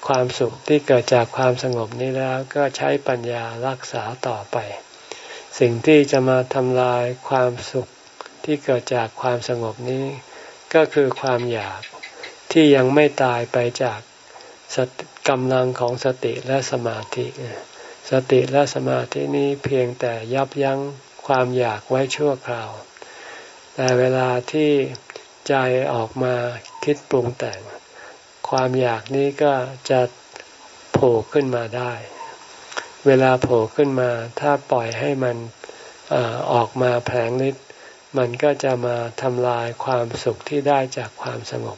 ความสุขที่เกิดจากความสงบนี้แล้วก็ใช้ปัญญารักษาต่อไป สิ่งที่จะมาทำลายความสุขที่เกิดจากความสงบนี้ ก็คือความอยากที่ยังไม่ตายไปจาก กำลังของสติและสมาธิ สติและสมาธินี้เพียงแต่ยับยั้งความอยากไว้ชั่วคราว แต่เวลาที่ใจออกมาคิดปรุงแต่ง ความอยากนี้ก็จะโผล่ขึ้นมาได้ เวลาโผล่ขึ้นมา ถ้าปล่อยให้มันออกมาแผลงฤทธิ์มันก็จะมาทำลายความสุขที่ได้จากความสงบ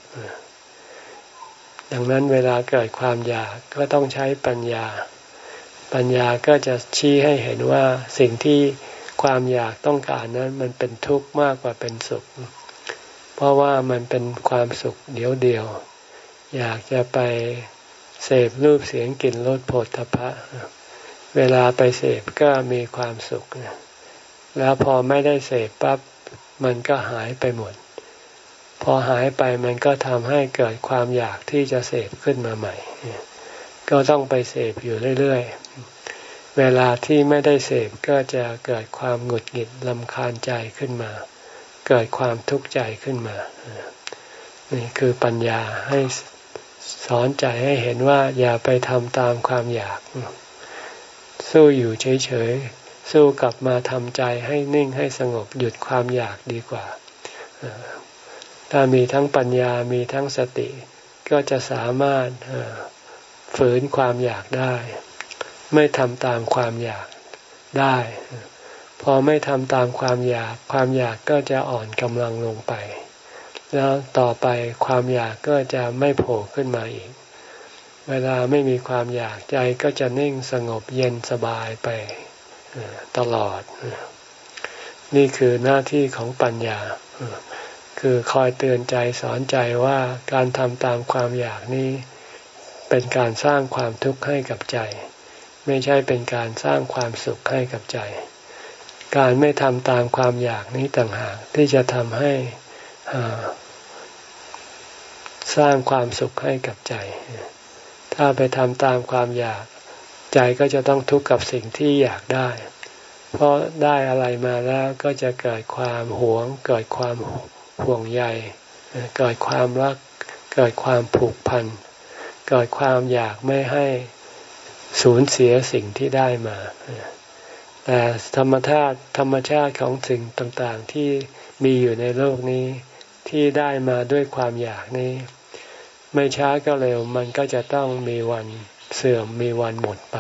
ดังนั้นเวลาเกิดความอยากก็ต้องใช้ปัญญา ปัญญาก็จะชี้ให้เห็นว่าสิ่งที่ความอยากต้องการนั้นมันเป็นทุกข์มากกว่าเป็นสุข เพราะว่ามันเป็นความสุขเดียวเดียว อยากจะไปเสพรูปเสียงกลิ่นรสโผฏฐพะ เวลาไปเสพก็มีความสุข แล้วพอไม่ได้เสพปั๊บมันก็หายไปหมด พอหายไปมันก็ทำให้เกิดความอยากที่จะเสพขึ้นมาใหม่ ก็ต้องไปเสพอยู่เรื่อยๆ เวลาที่ไม่ได้เสพก็จะเกิดความหงุดหงิดลำคาญใจขึ้นมา เกิดความทุกข์ใจขึ้นมา นี่คือปัญญาให้สอนใจให้เห็นว่าอย่าไปทำตามความอยาก สู้อยู่เฉยๆ สู้กลับมาทำใจให้นิ่งให้สงบหยุดความอยากดีกว่า ถ้ามีทั้งปัญญามีทั้งสติ ก็จะสามารถฝืนความอยากได้ ไม่ทำตามความอยากได้ พอไม่ทำตามความอยาก ความอยากก็จะอ่อนกำลังลงไป แล้วต่อไปความอยากก็จะไม่โผล่ขึ้นมาอีก เวลาไม่มีความอยากใจก็จะนิ่งสงบเย็นสบายไปตลอด นี่คือหน้าที่ของปัญญา คือคอยเตือนใจสอนใจว่าการทำตามความอยากนี้ เป็นการสร้างความทุกข์ให้กับใจ ไม่ใช่เป็นการสร้างความสุขให้กับใจ การไม่ทำตามความอยากนี้ต่างหากที่จะทำให้สร้างความสุขให้กับใจ ถ้าไปทำตามความอยากใจก็จะต้องทุกข์กับสิ่งที่อยากได้ เพราะได้อะไรมาแล้วก็จะเกิดความหวง เกิดความ ห่วงใยเกิดความรัก เกิดความผูกพัน เกิดความอยากไม่ให้สูญเสียสิ่งที่ได้มา แต่ธรรมชาติธรรมชาติของสิ่งต่างๆที่มีอยู่ในโลกนี้ที่ได้มาด้วยความอยากนี้ ไม่ช้าก็เร็วมันก็จะต้องมีวันเสื่อมมีวันหมดไป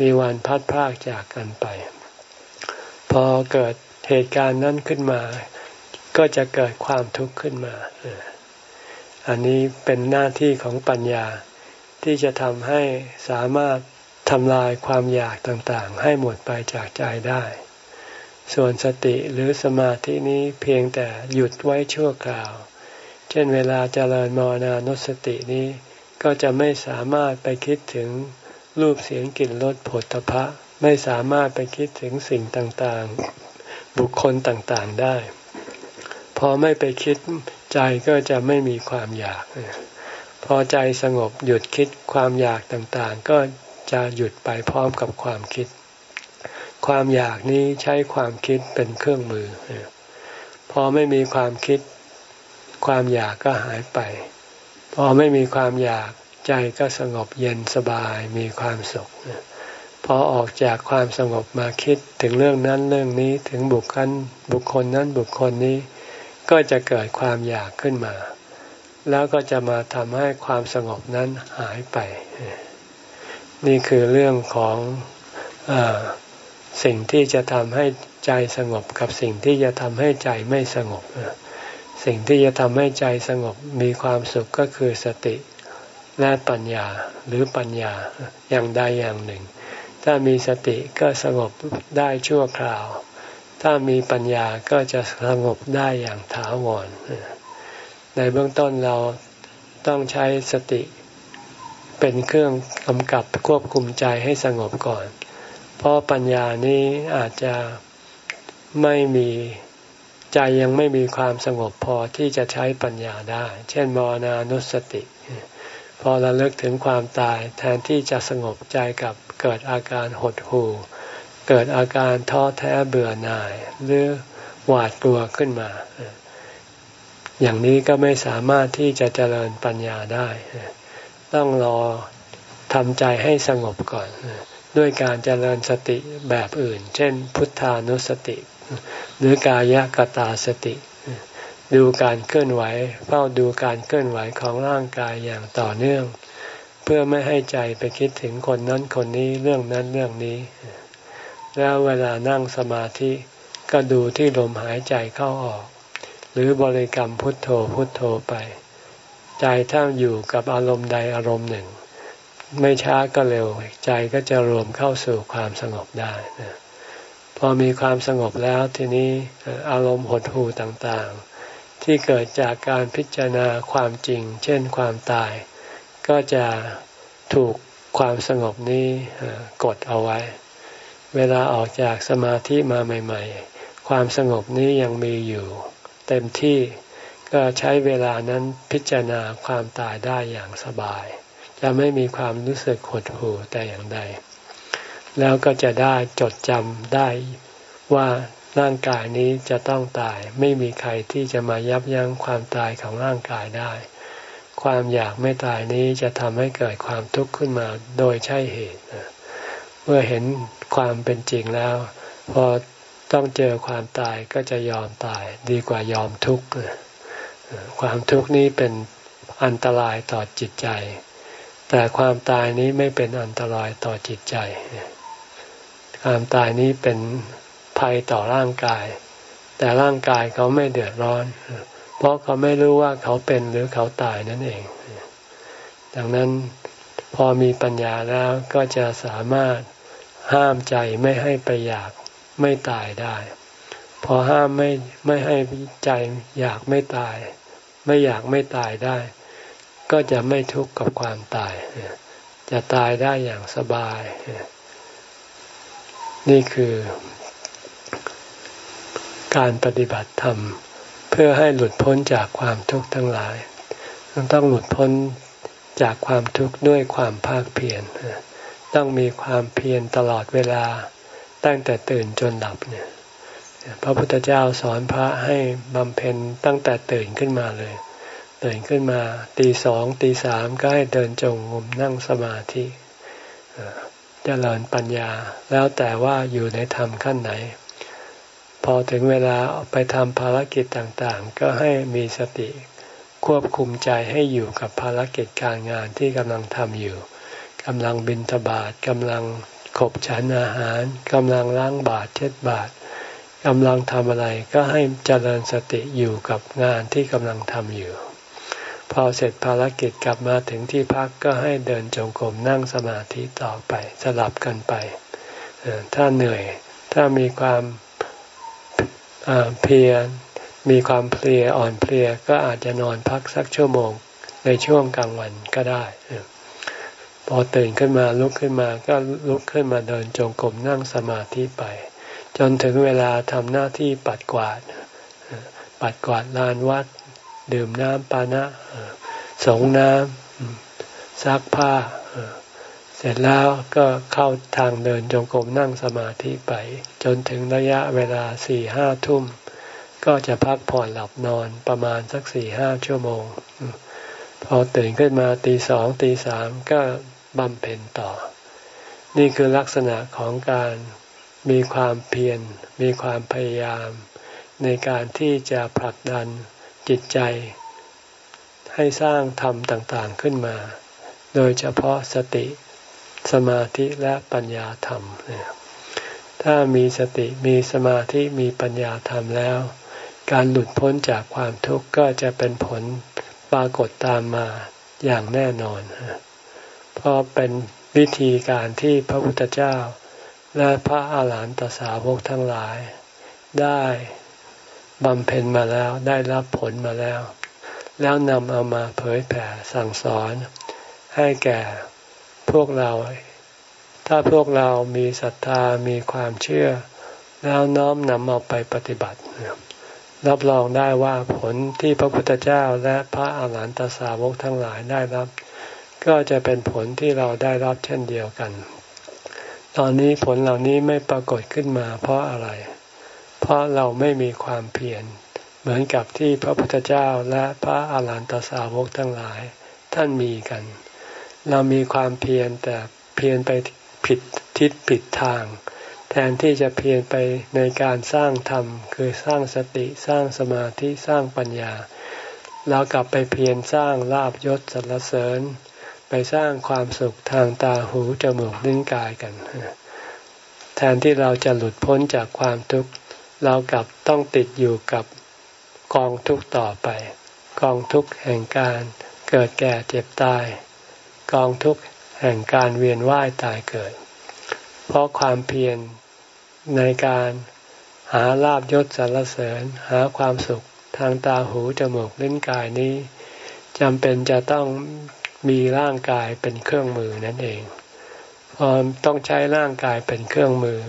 มีวันพัดพากจากกันไป พอเกิดเหตุการณ์นั้นขึ้นมา ก็จะเกิดความทุกข์ขึ้นมา อันนี้เป็นหน้าที่ของปัญญาที่จะทำให้สามารถทำลายความอยากต่างๆ ให้หมดไปจากใจได้ ส่วนสติหรือสมาธินี้เพียงแต่หยุดไว้ชั่วคราว เช่นเวลาเจริญมรณานุสตินี้ก็จะไม่สามารถไปคิดถึงรูปเสียงกลิ่นรสผลตภะไม่สามารถไปคิดถึงสิ่งต่างๆ บุคคลต่างๆได้ อไม่ไปคิดใจก็จะไม่มีความอยาก พอใจสงบหยุดคิดความอยากต่างๆ ก็จะหยุดไปพร้อมกับความคิด ความอยากนี้ใช้ความคิดเป็นเครื่องมือ พอไม่มีความคิด ความอยากก็หายไป พอไม่มีความอยากใจก็สงบเย็นสบายมีความสุขพอออกจากความสงบมาคิดถึงเรื่องนั้นเรื่องนี้ถึงบุคคลบุคคลนั้นบุคคลนี้ ก็จะเกิดความอยากขึ้นมา แล้วก็จะมาทำให้ความสงบนั้นหายไป นี่คือเรื่องของอสิ่งที่จะทำให้ใจสงบกับสิ่งที่จะทำให้ใจไม่สงบ สิ่งที่จะทำให้ใจสงบมีความสุขก็คือสติและปัญญาหรือปัญญาอย่างใดอย่างหนึ่ง ถ้ามีสติก็สงบได้ชั่วคราว ถ้ามีปัญญาก็จะสงบได้อย่างถาวร ในเบื้องต้นเราต้องใช้สติ เป็นเครื่องกำกับควบคุมใจให้สงบก่อน เพราะปัญญานี้อาจจะไม่มีใจยังไม่มีความสงบพอที่จะใช้ปัญญาได้ เช่นมรณานุสติ พอเราเลิกถึงความตายแทนที่จะสงบใจกับเกิดอาการหดหู่ เกิดอาการท้อแท้เบื่อหน่าย หรือหวาดกลัวขึ้นมา อย่างนี้ก็ไม่สามารถที่จะเจริญปัญญาได้ ต้องรอทำใจให้สงบก่อน ด้วยการเจริญสติแบบอื่น เช่น พุทธานุสติ หรือกายกตาสติ ดูการเคลื่อนไหว เฝ้าดูการเคลื่อนไหวของร่างกายอย่างต่อเนื่อง เพื่อไม่ให้ใจไปคิดถึงคนนั้นคนนี้เรื่องนั้นเรื่องนี้ แล้วเวลานั่งสมาธิก็ดูที่ลมหายใจเข้าออก หรือบริกรรมพุทโธพุทโธไป ใจถ้าอยู่กับอารมณ์ใดอารมณ์หนึ่ง ไม่ช้าก็เร็ว ใจก็จะรวมเข้าสู่ความสงบได้นะพอมีความสงบแล้วทีนี้อารมณ์หดหู่ต่างๆ ที่เกิดจากการพิจารณาความจริง เช่นความตาย ก็จะถูกความสงบนี้กดเอาไว้ เวลาออกจากสมาธิมาใหม่ ๆ ความสงบนี้ยังมีอยู่ เต็มที่ก็ใช้เวลานั้นพิจารณาความตายได้อย่างสบาย จะไม่มีความรู้สึกหดหู่แต่อย่างใด แล้วก็จะได้จดจำได้ว่าร่างกายนี้จะต้องตาย ไม่มีใครที่จะมายับยั้งความตายของร่างกายได้ ความอยากไม่ตายนี้จะทำให้เกิดความทุกข์ขึ้นมาโดยใช่เหตุ เมื่อเห็น ความเป็นจริงแล้ว พอต้องเจอความตายก็จะยอมตายดีกว่ายอมทุกข์ความทุกข์นี้เป็นอันตรายต่อจิตใจ แต่ความตายนี้ไม่เป็นอันตรายต่อจิตใจ ความตายนี้เป็นภัยต่อร่างกาย แต่ร่างกายเขาไม่เดือดร้อน เพราะเขาไม่รู้ว่าเขาเป็นหรือเขาตายนั่นเอง ดังนั้นพอมีปัญญาแล้วก็จะสามารถ ห้ามใจไม่ให้ไปอยากไม่ตายได้ พอห้ามไม่ไม่ให้ใจอยากไม่ตาย ไม่อยากไม่ตายได้ ก็จะไม่ทุกข์กับความตาย จะตายได้อย่างสบาย นี่คือการปฏิบัติธรรม เพื่อให้หลุดพ้นจากความทุกข์ทั้งหลาย ต้องหลุดพ้นจากความทุกข์ด้วยความภาคเพียร ต้องมีความเพียรตลอดเวลาตั้งแต่ตื่นจนหลับเนี่ยพระพุทธเจ้าสอนพระให้บำเพ็ญตั้งแต่ตื่นขึ้นมาเลย ตื่นขึ้นมาตีสองตีสามก็ให้เดินจงกรมนั่งสมาธิเจริญปัญญาแล้วแต่ว่าอยู่ในธรรมขั้นไหน พอถึงเวลาไปทำภารกิจต่างๆ ก็ให้มีสติควบคุมใจให้อยู่กับภารกิจการงานที่กำลังทำอยู่ กำลังบินทบาทกำลังขบฉันอาหารกำลังล้างบาตรเช็ดบาตรกำลังทำอะไรก็ให้เจริญสติอยู่กับงานที่กำลังทำอยู่ พอเสร็จภารกิจกลับมาถึงที่พักก็ให้เดินจงกรมนั่งสมาธิต่อไปสลับกันไปถ้าเหนื่อย ถ้ามีความเพียรมีความเพลียอ่อนเพลียก็อาจจะนอนพักสักชั่วโมงในช่วงกลางวันก็ได้ พอตื่นขึ้นมาลุกขึ้นมาก็ลุกขึ้นมาเดินจงกรมนั่งสมาธิไป จนถึงเวลาทำหน้าที่ปัดกวาด ปัดกวาดลานวัด ดื่มน้ำปานะสงน้ำซักผ้า เสร็จแล้วก็เข้าทางเดินจงกรมนั่งสมาธิไป จนถึงระยะเวลาสี่ห้าทุ่ม ก็จะพักผ่อนหลับนอนประมาณสักสี่ห้าชั่วโมงพอตื่นขึ้นมาตีสองตีสามก็ บำเพ็ญต่อ นี่คือลักษณะของการมีความเพียร มีความพยายาม ในการที่จะผลักดันจิตใจ ให้สร้างธรรมต่างๆขึ้นมา โดยเฉพาะสติสมาธิและปัญญาธรรม ถ้ามีสติมีสมาธิมีปัญญาธรรมแล้ว การหลุดพ้นจากความทุกข์ก็จะเป็นผลปรากฏตามมาอย่างแน่นอน เพราะเป็นวิธีการที่พระพุทธเจ้า และพระอาหารหันตสาวกทั้งหลาย ได้บำเพ็ญมาแล้วได้รับผลมาแล้ว แล้วนำเอามาเผยแผ่สั่งสอน ให้แก่พวกเรา ถ้าพวกเรามีศรัทธามีความเชื่อ แล้วน้อมนำเอาไปปฏิบัติ รับรองได้ว่าผลที่พระพุทธเจ้าและพระอาหารหันตสาวกทั้งหลายได้รับ ก็จะเป็นผลที่เราได้รับเช่นเดียวกัน ตอนนี้ผลเหล่านี้ไม่ปรากฏขึ้นมาเพราะอะไร เพราะเราไม่มีความเพียร เหมือนกับที่พระพุทธเจ้าและพระอาหารหันตสาวกทั้งหลาย ท่านมีกัน เรามีความเพียรแต่เพียรไปผิดทิศผิดทาง แทนที่จะเพียรไปในการสร้างธรรม คือสร้างสติสร้างสมาธิสร้างปัญญาเรากลับไปเพียรสร้างลาบยศสรรเสริญ ไปสร้างความสุขทางตาหูจมูกลิ้นกายกัน แทนที่เราจะหลุดพ้นจากความทุกข์เรากลับต้องติดอยู่กับกองทุกข์ต่อไป กองทุกข์แห่งการเกิดแก่เจ็บตาย กองทุกข์แห่งการเวียนว่ายตายเกิด เพราะความเพียรในการหาลาบยศสรรเสริญหาความสุขทางตาหูจมูกลิ้นกายนี้จำเป็นจะต้อง มีร่างกายเป็นเครื่องมือนั่นเอง พอต้องใช้ร่างกายเป็นเครื่องมือ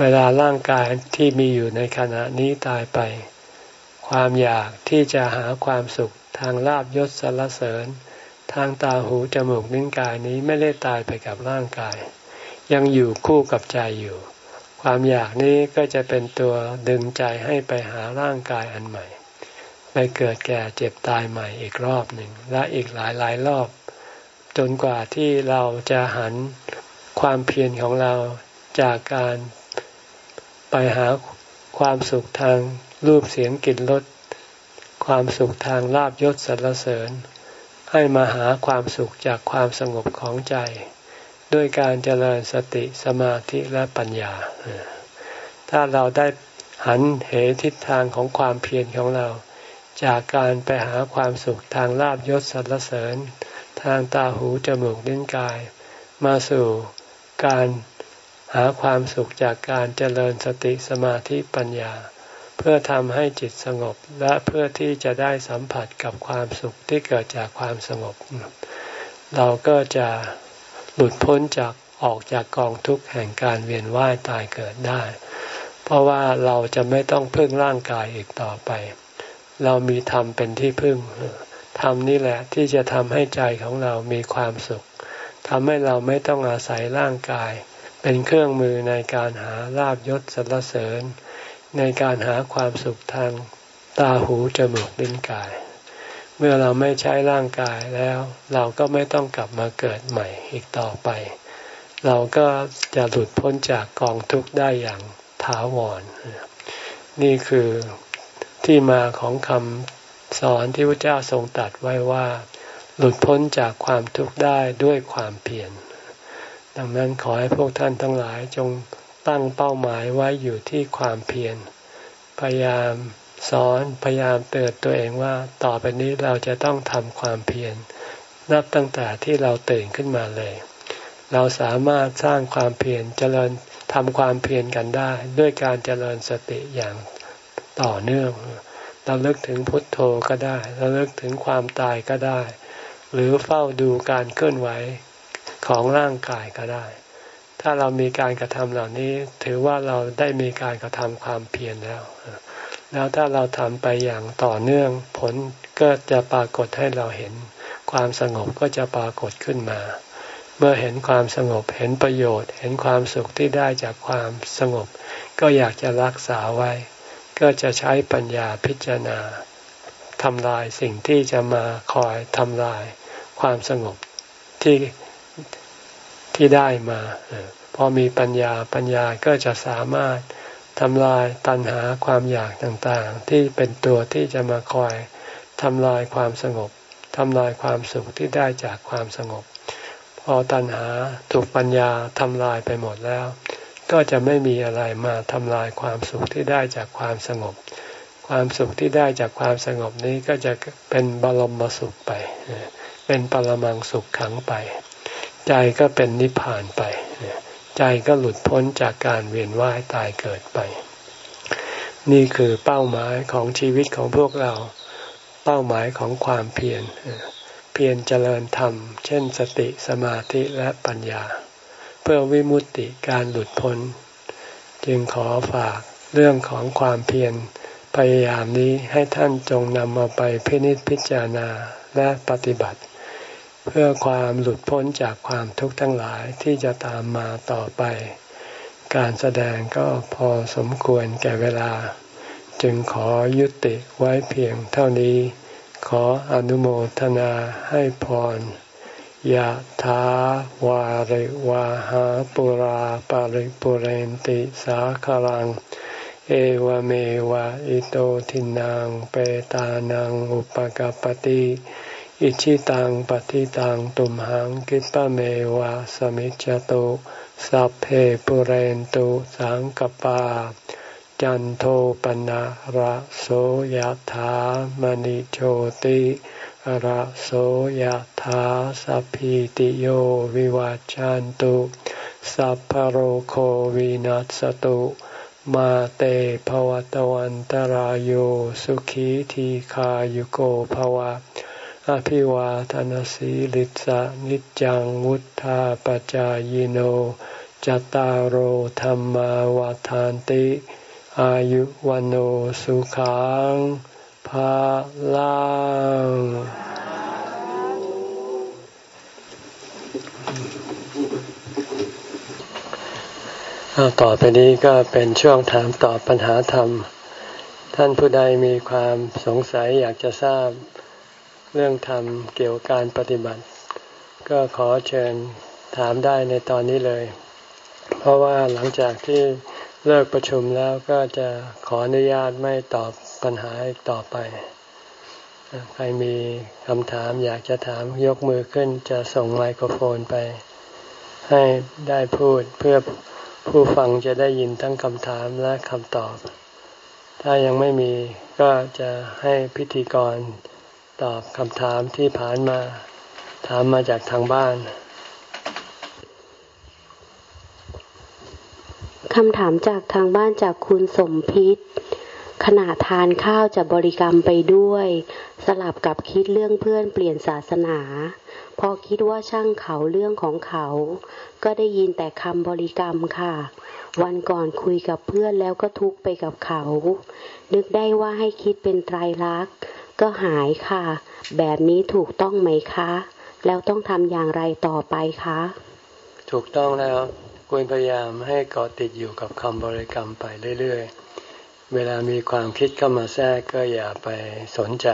เวลาร่างกายที่มีอยู่ในขณะนี้ตายไป ความอยากที่จะหาความสุขทางลาบยศสรรเสริญ ทางตาหูจมูกนิ้วกายนี้ไม่ได้ตายไปกับร่างกาย ยังอยู่คู่กับใจอยู่ ความอยากนี้ก็จะเป็นตัวดึงใจให้ไปหาร่างกายอันใหม่ ไปเกิดแก่เจ็บตายใหม่อีกรอบหนึ่ง และอีกหลายหลายรอบ จนกว่าที่เราจะหันความเพียรของเราจากการไปหาความสุขทางรูปเสียงกลิ่นรสความสุขทางลาบยศสรรเสริญ ให้มาหาความสุขจากความสงบของใจ ด้วยการเจริญสติสมาธิและปัญญา ถ้าเราได้หันเหทิศทางของความเพียรของเรา จากการไปหาความสุขทางลาบยศสรรเสริญ ทางตาหูจมูกลิ้นกาย มาสู่การหาความสุขจากการเจริญสติสมาธิปัญญา เพื่อทำให้จิตสงบและเพื่อที่จะได้สัมผัสกับความสุขที่เกิดจากความสงบ เราก็จะหลุดพ้นจากออกจากกองทุกข์แห่งการเวียนว่ายตายเกิดได้ เพราะว่าเราจะไม่ต้องพึ่งร่างกายอีกต่อไป เรามีธรรมเป็นที่พึ่งธรรมนี่แหละที่จะทำให้ใจของเรามีความสุขทำให้เราไม่ต้องอาศัยร่างกาย เป็นเครื่องมือในการหาลาบยศสรรเสริญ ในการหาความสุขทางตาหูจมูกลิ้นกาย เมื่อเราไม่ใช้ร่างกายแล้ว เราก็ไม่ต้องกลับมาเกิดใหม่อีกต่อไป เราก็จะหลุดพ้นจากกองทุกข์ได้อย่างถาวร นี่คือ ที่มาของคำสอนที่พระเจ้าทรงตัดไว้ว่า หลุดพ้นจากความทุกข์ได้ด้วยความเพียรดังนั้นขอให้พวกท่านทั้งหลายจงตั้งเป้าหมายไว้อยู่ที่ความเพียรพยายามสอนพยายามเตือนตัวเองว่า ต่อไปนี้เราจะต้องทำความเพียรนับตั้งแต่ที่เราตื่นขึ้นมาเลย เราสามารถสร้างความเพียรเจริญทำความเพียรกันได้ ด้วยการเจริญสติอย่าง ต่อเนื่องเราเลิกถึงพุทโธก็ได้เราเลิกถึงความตายก็ได้ หรือเฝ้าดูการเคลื่อนไหวของร่างกายก็ได้ ถ้าเรามีการกระทำเหล่านี้ ถือว่าเราได้มีการกระทำความเพียรแล้ว แล้วถ้าเราทำไปอย่างต่อเนื่องผลก็จะปรากฏให้เราเห็น ความสงบก็จะปรากฏขึ้นมา เมื่อเห็นความสงบเห็นประโยชน์ เห็นความสุขที่ได้จากความสงบ ก็อยากจะรักษาไว้ ก็จะใช้ปัญญาพิจารณาทำลายสิ่งที่จะมาคอยทำลายความสงบที่ที่ได้มาพอมีปัญญาปัญญาก็จะสามารถทำลายตัณหาความอยากต่างๆ ที่เป็นตัวที่จะมาคอยทำลายความสงบทำลายความสุขที่ได้จากความสงบ พอตัณหาถูกปัญญาทำลายไปหมดแล้ว ก็จะไม่มีอะไรมาทำลายความสุขที่ได้จากความสงบ ความสุขที่ได้จากความสงบนี้ก็จะเป็นบรมสุขไป เป็นปรมังสุขขังไป ใจก็เป็นนิพพานไป ใจก็หลุดพ้นจากการเวียนว่ายตายเกิดไป นี่คือเป้าหมายของชีวิตของพวกเรา เป้าหมายของความเพียร เพียรเจริญธรรม เช่นสติสมาธิและปัญญา เพื่อวิมุตติการหลุดพ้น จึงขอฝากเรื่องของความเพียรพยายามนี้ให้ท่านจงนำมาไปพินิจพิจารณาและปฏิบัติ เพื่อความหลุดพ้นจากความทุกข์ทั้งหลายที่จะตามมาต่อไป การแสดงก็พอสมควรแก่เวลา จึงขอยุติไว้เพียงเท่านี้ ขออนุโมทนาให้พร ยะถาวาริวาหาปุราปาริปุเรนติสาคลัง เอวเมวะอิโตทินังเปตานังอุปกปติอิชิตังปฏิตังตุมหังกิปะเมวะสมิจจตุสัพเพปุเรนตุสังกปา จันโทปนะระโสยธามณิโชติ ระโสยธาสัพพิติโยวิวัจจันตุ สัพพโรโควินัสตุ มาเตภวตวันตารโยสุขีทีขายุโกภวะ อภิวาทานสีลิสะนิจังวุธาปจายโน จตารโหธรรมวาทานติ อายุวันโอสุขัง ภาลังต่อไปนี้ก็เป็นช่วงถามตอบปัญหาธรรม ท่านผู้ใดมีความสงสัยอยากจะทราบเรื่องธรรมเกี่ยวกับการปฏิบัติ ก็ขอเชิญถามได้ในตอนนี้เลย เพราะว่าหลังจากที่เลิกประชุมแล้วก็จะขออนุญาตไม่ตอบ ปัญหาอีกต่อไป ใครมีคำถามอยากจะถามยกมือขึ้นจะส่งไมโครโฟนไป ให้ได้พูดเพื่อผู้ฟังจะได้ยินทั้งคำถามและคำตอบ ถ้ายังไม่มีก็จะให้พิธีกรตอบคำถามที่ผ่านมา ถามมาจากทางบ้านคำถามจากทางบ้านจากคุณสมพิษ ขณะทานข้าวจะบริกรรมไปด้วย สลับกับคิดเรื่องเพื่อนเปลี่ยนศาสนา พอคิดว่าช่างเขาเรื่องของเขา ก็ได้ยินแต่คำบริกรรมค่ะ วันก่อนคุยกับเพื่อนแล้วก็ทุกไปกับเขา นึกได้ว่าให้คิดเป็นไตรลักษณ์ ก็หายค่ะ แบบนี้ถูกต้องไหมคะ แล้วต้องทำอย่างไรต่อไปคะ ถูกต้องแล้วควรพยายามให้เกาะติดอยู่กับคำบริกรรมไปเรื่อยๆ เวลามีความคิดเข้ามาแทรกก็อย่าไปสนใจ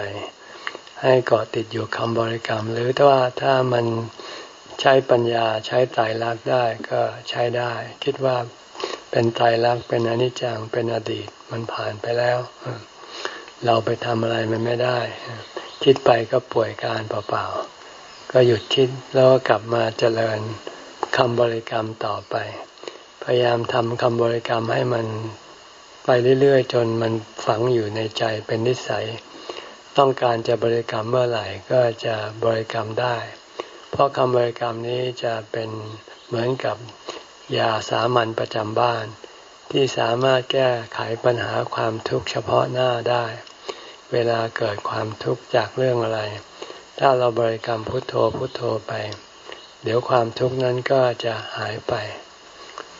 ให้เกาะติดอยู่คำบริกรรม หรือถ้าว่าถ้ามันใช้ปัญญาใช้ไตรลักษณ์ได้ก็ใช้ได้ คิดว่าเป็นไตรลักษณ์เป็นอนิจจังเป็นอดีตมันผ่านไปแล้ว เราไปทำอะไรมันไม่ได้ คิดไปก็ป่วยการเปล่าๆก็หยุดคิดแล้วก็กลับมาเจริญคำบริกรรมต่อไป พยายามทำคำบริกรรมให้มัน ไปเรื่อยๆ จนมันฝังอยู่ในใจเป็นนิสัย ต้องการจะบริกรรมเมื่อไหร่ก็จะบริกรรมได้ เพราะคำบริกรรมนี้จะเป็นเหมือนกับยาสามัญประจำบ้าน ที่สามารถแก้ไขปัญหาความทุกข์เฉพาะหน้าได้ เวลาเกิดความทุกข์จากเรื่องอะไร ถ้าเราบริกรรมพุทโธพุทโธไป เดี๋ยวความทุกข์นั้นก็จะหายไป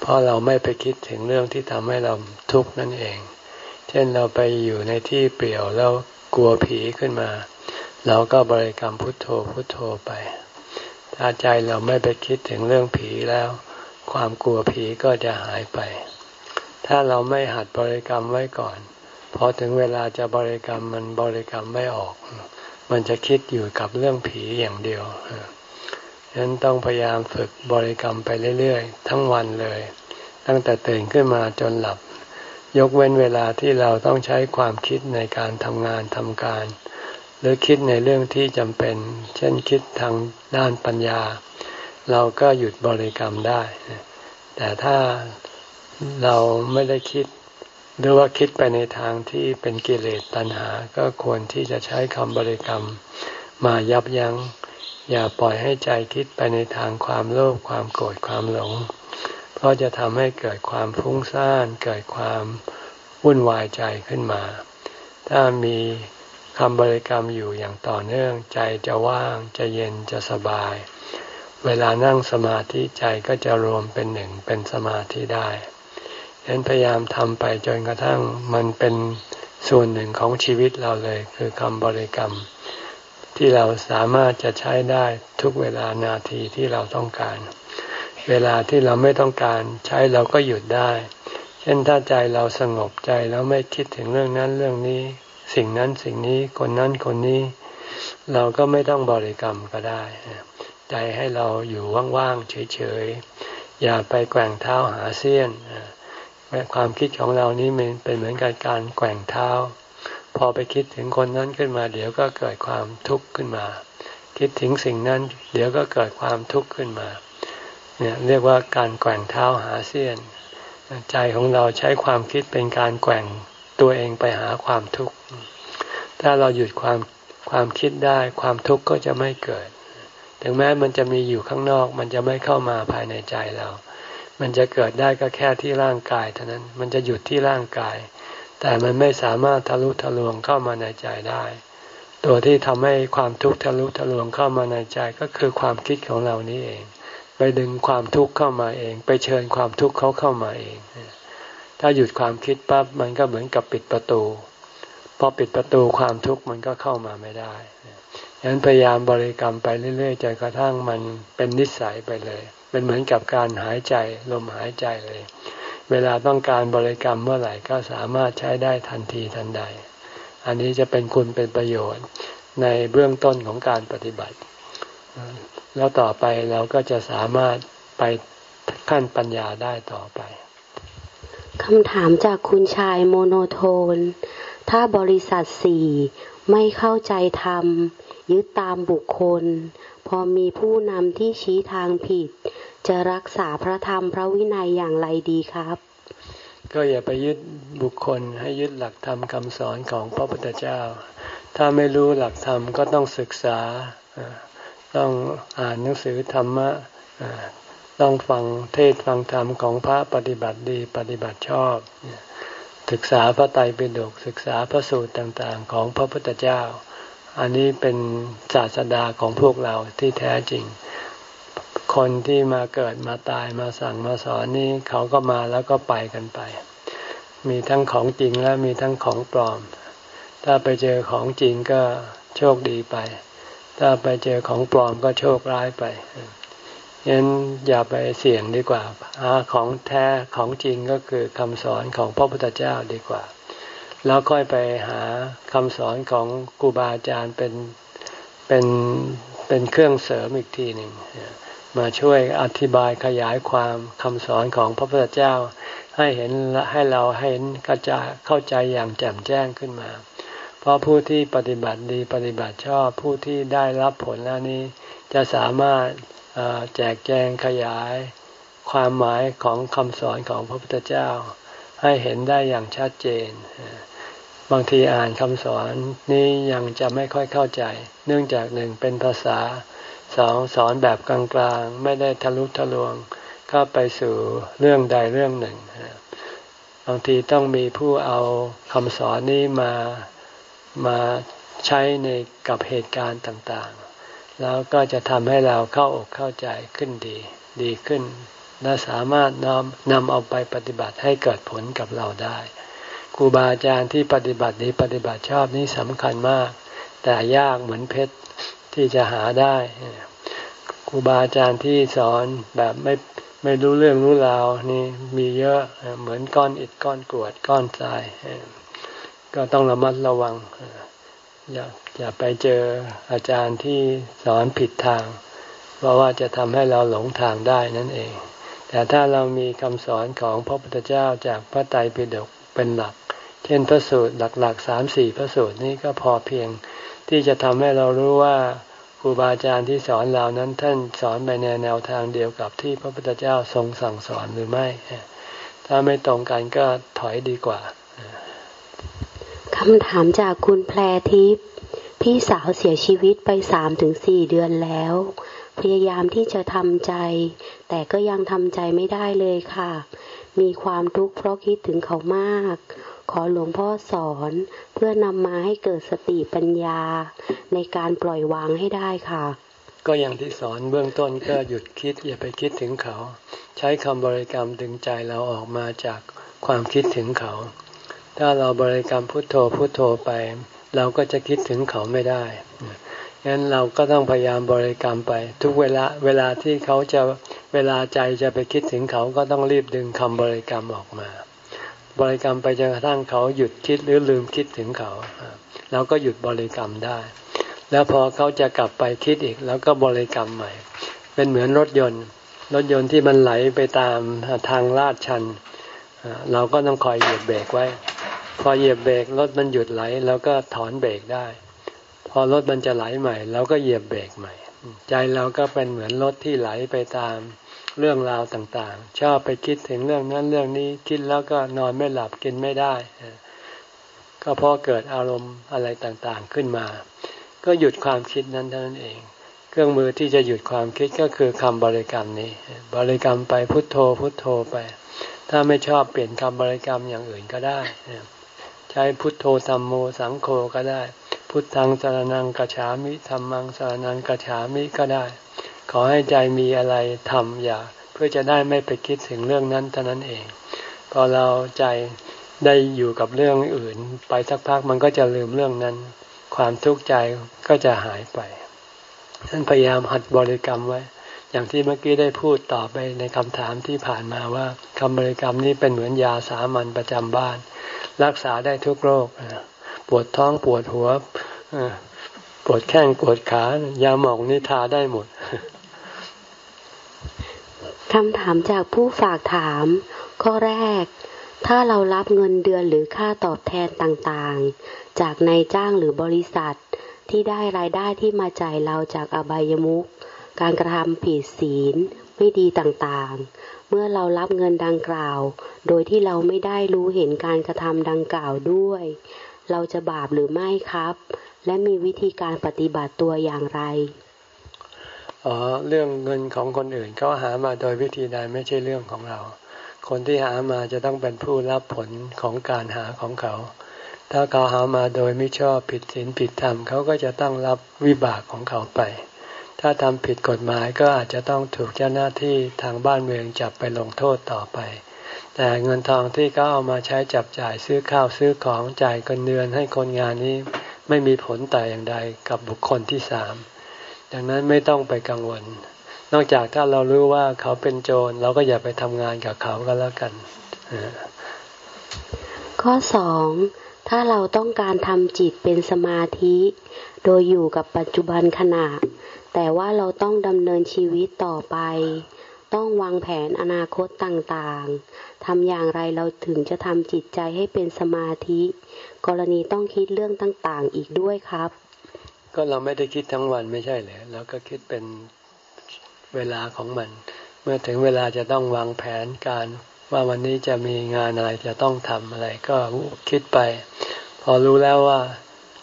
เพราะเราไม่ไปคิดถึงเรื่องที่ทำให้เราทุกข์นั่นเอง เช่นเราไปอยู่ในที่เปลี่ยวแล้วกลัวผีขึ้นมา เราก็บริกรรมพุทโธพุทโธไป ถ้าใจเราไม่ไปคิดถึงเรื่องผีแล้ว ความกลัวผีก็จะหายไป ถ้าเราไม่หัดบริกรรมไว้ก่อนพอถึงเวลาจะบริกรรมมันบริกรรมไม่ออก มันจะคิดอยู่กับเรื่องผีอย่างเดียว ฉะนั้นต้องพยายามฝึกบริกรรมไปเรื่อยๆ ทั้งวันเลย ตั้งแต่ตื่นขึ้นมาจนหลับ ยกเว้นเวลาที่เราต้องใช้ความคิดในการทำงานทำการ หรือคิดในเรื่องที่จำเป็น เช่นคิดทางด้านปัญญา เราก็หยุดบริกรรมได้ แต่ถ้าเราไม่ได้คิดหรือว่าคิดไปในทางที่เป็นกิเลสตัณหา ก็ควรที่จะใช้คำบริกรรมมายับยัง้ง อย่าปล่อยให้ใจคิดไปในทางความโลภความโกรธความหลง เพราะจะทำให้เกิดความฟุ้งซ่านเกิดความวุ่นวายใจขึ้นมา ถ้ามีคำบริกรรมอยู่อย่างต่อเนื่อง ใจจะว่างจะเย็นจะสบาย เวลานั่งสมาธิใจก็จะรวมเป็นหนึ่งเป็นสมาธิได้ฉะนั้นพยายามทำไปจนกระทั่งมันเป็นส่วนหนึ่งของชีวิตเราเลยคือคำบริกรรม ที่เราสามารถจะใช้ได้ทุกเวลานาทีที่เราต้องการ เวลาที่เราไม่ต้องการใช้เราก็หยุดได้ เช่นถ้าใจเราสงบใจแล้วไม่คิดถึงเรื่องนั้นเรื่องนี้ สิ่งนั้นสิ่งนี้คนนั้นคนนี้ เราก็ไม่ต้องบริกรรมก็ได้ ใจให้เราอยู่ว่างๆเฉยๆอย่าไปแกว่งเท้าหาเสี้ยนความคิดของเรานี้เป็นเหมือนกับการแกว่งเท้า พอไปคิดถึงคนนั้นขึ้นมา เดี๋ยวก็เกิดความทุกข์ขึ้นมา คิดถึงสิ่งนั้น เดี๋ยวก็เกิดความทุกข์ขึ้นมา เนี่ยเรียกว่าการแกว่งเท้าหาเสี้ยน ใจของเราใช้ความคิดเป็นการแกว่งตัวเองไปหาความทุกข์ ถ้าเราหยุดความความคิดได้ความทุกข์ก็จะไม่เกิด ถึงแม้มันจะมีอยู่ข้างนอก มันจะไม่เข้ามาภายในใจเรา มันจะเกิดได้ก็แค่ที่ร่างกายเท่านั้น มันจะหยุดที่ร่างกาย แต่มันไม่สามารถทะลุทะลวงเข้ามาในใจได้ ตัวที่ทำให้ความทุกข์ทะลุทะลวงเข้ามาในใจก็คือความคิดของเรานี้เอง ไปดึงความทุกข์เข้ามาเอง ไปเชิญความทุกข์เขาเข้ามาเอง ถ้าหยุดความคิดปั๊บมันก็เหมือนกับปิดประตู พอปิดประตูความทุกข์มันก็เข้ามาไม่ได้ฉะนั้นพยายามบริกรรมไปเรื่อยๆจนกระทั่งมันเป็นนิสัยไปเลย เป็นเหมือนกับการหายใจลมหายใจเลย เวลาต้องการบริกรรมเมื่อไหร่ก็สามารถใช้ได้ทันทีทันใด อันนี้จะเป็นคุณเป็นประโยชน์ในเบื้องต้นของการปฏิบัติ แล้วต่อไปเราก็จะสามารถไปขั้นปัญญาได้ต่อไปคำถามจากคุณชายโมโนโทน ถ้าบริษัทสี่ไม่เข้าใจธรรม ยึดตามบุคคล พอมีผู้นำที่ชี้ทางผิด จะรักษาพระธรรมพระวินัยอย่างไรดีครับ ก็อย่าไปยึดบุคคลให้ยึดหลักธรรมคำสอนของพระพุทธเจ้า ถ้าไม่รู้หลักธรรมก็ต้องศึกษา ต้องอ่านหนังสือธรรมะต้องฟังเทศฟังธรรมของพระปฏิบัติดีปฏิบัติชอบ ศึกษาพระไตรปิฎกศึกษาพระสูตรต่างๆ ของพระพุทธเจ้า อันนี้เป็นศาสดาของพวกเราที่แท้จริง คนที่มาเกิดมาตายมาสั่งมาสอนนี่เขาก็มาแล้วก็ไปกันไป มีทั้งของจริงและมีทั้งของปลอม ถ้าไปเจอของจริงก็โชคดีไป ถ้าไปเจอของปลอมก็โชคร้ายไปงั้นอย่าไปเสี่ยงดีกว่าหาของแท้ของจริงก็คือคำสอนของพระพุทธเจ้าดีกว่า แล้วค่อยไปหาคำสอนของครูบาอาจารย์เป็นเป็นเป็นเครื่องเสริมอีกทีหนึ่ง มาช่วยอธิบายขยายความคำสอนของพระพุทธเจ้า ให้เห็นให้เราให้เห็นกระจายเข้าใจอย่างแจ่มแจ้งขึ้นมา เพราะผู้ที่ปฏิบัติดีปฏิบัติชอบผู้ที่ได้รับผลแล้วนี้ จะสามารถแจกแจงขยาย ความหมายของคำสอนของพระพุทธเจ้า ให้เห็นได้อย่างชัดเจน บางทีอ่านคำสอนนี้ยังจะไม่ค่อยเข้าใจ เนื่องจากหนึ่งเป็นภาษา สองสอนแบบกลางๆ ไม่ได้ทะลุทะลวงเข้าไปสู่เรื่องใดเรื่องหนึ่งบางทีต้องมีผู้เอาคำสอนนี้มามาใช้ในกับเหตุการณ์ต่างๆ แล้วก็จะทำให้เราเข้าอกเข้าใจขึ้นดี ดีขึ้นและสามารถนำนำเอาไปปฏิบัติให้เกิดผลกับเราได้ครูบาอาจารย์ที่ปฏิบัติดีปฏิบัติชอบนี่สำคัญมาก แต่ยากเหมือนเพชรที่จะหาได้ รูบาอาจารย์ที่สอนแบบไม่ไม่รู้เรื่องรู้ราวนี่มีเยอะเหมือนก้อนอิฐก้อนกรวดก้อนทราย ก็ต้องระมัดระวังอย่าอย่าไปเจออาจารย์ที่สอนผิดทาง เพราะว่าจะทำให้เราหลงทางได้นั่นเอง แต่ถ้าเรามีคำสอนของพระพุทธเจ้าจากพระไตรปิฎกเป็นหลัก เช่นพระสูตรหลักๆสามสี่พระสูตรนี้ก็พอเพียงที่จะทำให้เรารู้ว่า ครูบาอาจารย์ที่สอนเรานั้นท่านสอนไปในแนวทางเดียวกับที่พระพุทธเจ้าทรงสั่งสอนหรือไม่ ถ้าไม่ตรงกันก็ถอยดีกว่าคำถามจากคุณแพรทิพย์พี่สาวเสียชีวิตไปสามถึงสี่เดือนแล้ว พยายามที่จะทำใจ แต่ก็ยังทำใจไม่ได้เลยค่ะ มีความทุกข์เพราะคิดถึงเขามาก ขอหลวงพ่อสอนเพื่อนำมาให้เกิดสติปัญญาในการปล่อยวางให้ได้ค่ะ ก็อย่างที่สอนเบื้องต้นก็หยุดคิดอย่าไปคิดถึงเขา ใช้คำบริกรรมดึงใจเราออกมาจากความคิดถึงเขา ถ้าเราบริกรรมพุทโธพุทโธไป เราก็จะคิดถึงเขาไม่ได้งั้นเราก็ต้องพยายามบริกรรมไป ทุกเวลาเวลาที่เขาจะเวลาใจจะไปคิดถึงเขาก็ต้องรีบดึงคำบริกรรมออกมา บริกรรมไปจนกระทั่งเขาหยุดคิดหรือลืมคิดถึงเขาเราก็หยุดบริกรรมได้ แล้วพอเขาจะกลับไปคิดอีกแล้วก็บริกรรมใหม่ เป็นเหมือนรถยนต์ รถยนต์ที่มันไหลไปตามทางลาดชัน เราก็ต้องคอยเหยียบเบรกไว้ พอเหยียบเบรกรถมันหยุดไหลแล้วก็ถอนเบรกได้ พอรถมันจะไหลใหม่เราก็เหยียบเบรกใหม่ ใจเราก็เป็นเหมือนรถที่ไหลไปตาม เรื่องราวต่างๆ ชอบไปคิดถึงเรื่องนั้นเรื่องนี้คิดแล้วก็นอนไม่หลับกินไม่ได้ ก็เพราะเกิดอารมณ์อะไรต่างๆขึ้นมา ก็หยุดความคิดนั้นเท่านั้นเอง เครื่องมือที่จะหยุดความคิดก็คือคำบริกรรมนี้ บริกรรมไปพุทโธพุทโธไป ถ้าไม่ชอบเปลี่ยนคำบริกรรมอย่างอื่นก็ได้ ใช้พุทโธธรรมโมสังโฆก็ได้ พุทธังสารนังกัจฉามิธรรมังสารนังกัจฉามิก็ได้ ขอให้ใจมีอะไรทำอย่า เพื่อจะได้ไม่ไปคิดถึงเรื่องนั้นเท่านั้นเอง พอเราใจได้อยู่กับเรื่องอื่น ไปสักพักมันก็จะลืมเรื่องนั้น ความทุกข์ใจก็จะหายไปท่านพยายามหัดบริกรรมไว้ อย่างที่เมื่อกี้ได้พูดต่อไปในคำถามที่ผ่านมาว่าคำบริกรรมนี้เป็นเหมือนยาสามัญประจำบ้าน รักษาได้ทุกโรคปวดท้องปวดหัวปวดแข้งปวดขายาหมองนี่ทาได้หมด คำถามจากผู้ฝากถาม ข้อแรก ถ้าเรารับเงินเดือนหรือค่าตอบแทนต่างๆ จากนายจ้างหรือบริษัท ที่ได้รายได้ที่มาจ่ายเราจากอบายมุขการกระทำผิดศีลไม่ดีต่างๆ เมื่อเรารับเงินดังกล่าว โดยที่เราไม่ได้รู้เห็นการกระทำดังกล่าวด้วย เราจะบาปหรือไม่ครับ และมีวิธีการปฏิบัติตัวอย่างไร อ๋อเรื่องเงินของคนอื่นเขาหามาโดยวิธีใดไม่ใช่เรื่องของเรา คนที่หามาจะต้องเป็นผู้รับผลของการหาของเขา ถ้าเขาหามาโดยไม่ชอบผิดศีลผิดธรรมเขาก็จะต้องรับวิบากของเขาไป ถ้าทำผิดกฎหมายก็อาจจะต้องถูกเจ้าหน้าที่ทางบ้านเมืองจับไปลงโทษต่อไป แต่เงินทองที่เขาเอามาใช้จับจ่ายซื้อข้าวซื้อของจ่ายกันเดือนให้คนงานนี้ ไม่มีผลแต่อย่างใดกับบุคคลที่สาม ดังนั้นไม่ต้องไปกังวล นอกจากถ้าเรารู้ว่าเขาเป็นโจรเราก็อย่าไปทำงานกับเขาก็แล้วกัน ข้อสองถ้าเราต้องการทำจิตเป็นสมาธิ โดยอยู่กับปัจจุบันขณะ แต่ว่าเราต้องดำเนินชีวิตต่อไป ต้องวางแผนอนาคตต่างๆทำอย่างไรเราถึงจะทำจิตใจให้เป็นสมาธิ กรณีต้องคิดเรื่องต่างๆอีกด้วยครับ ก็เราไม่ได้คิดทั้งวันไม่ใช่เหรอเราก็คิดเป็นเวลาของมัน เมื่อถึงเวลาจะต้องวางแผนการว่าวันนี้จะมีงานอะไรจะต้องทำอะไรก็คิดไป พอรู้แล้วว่า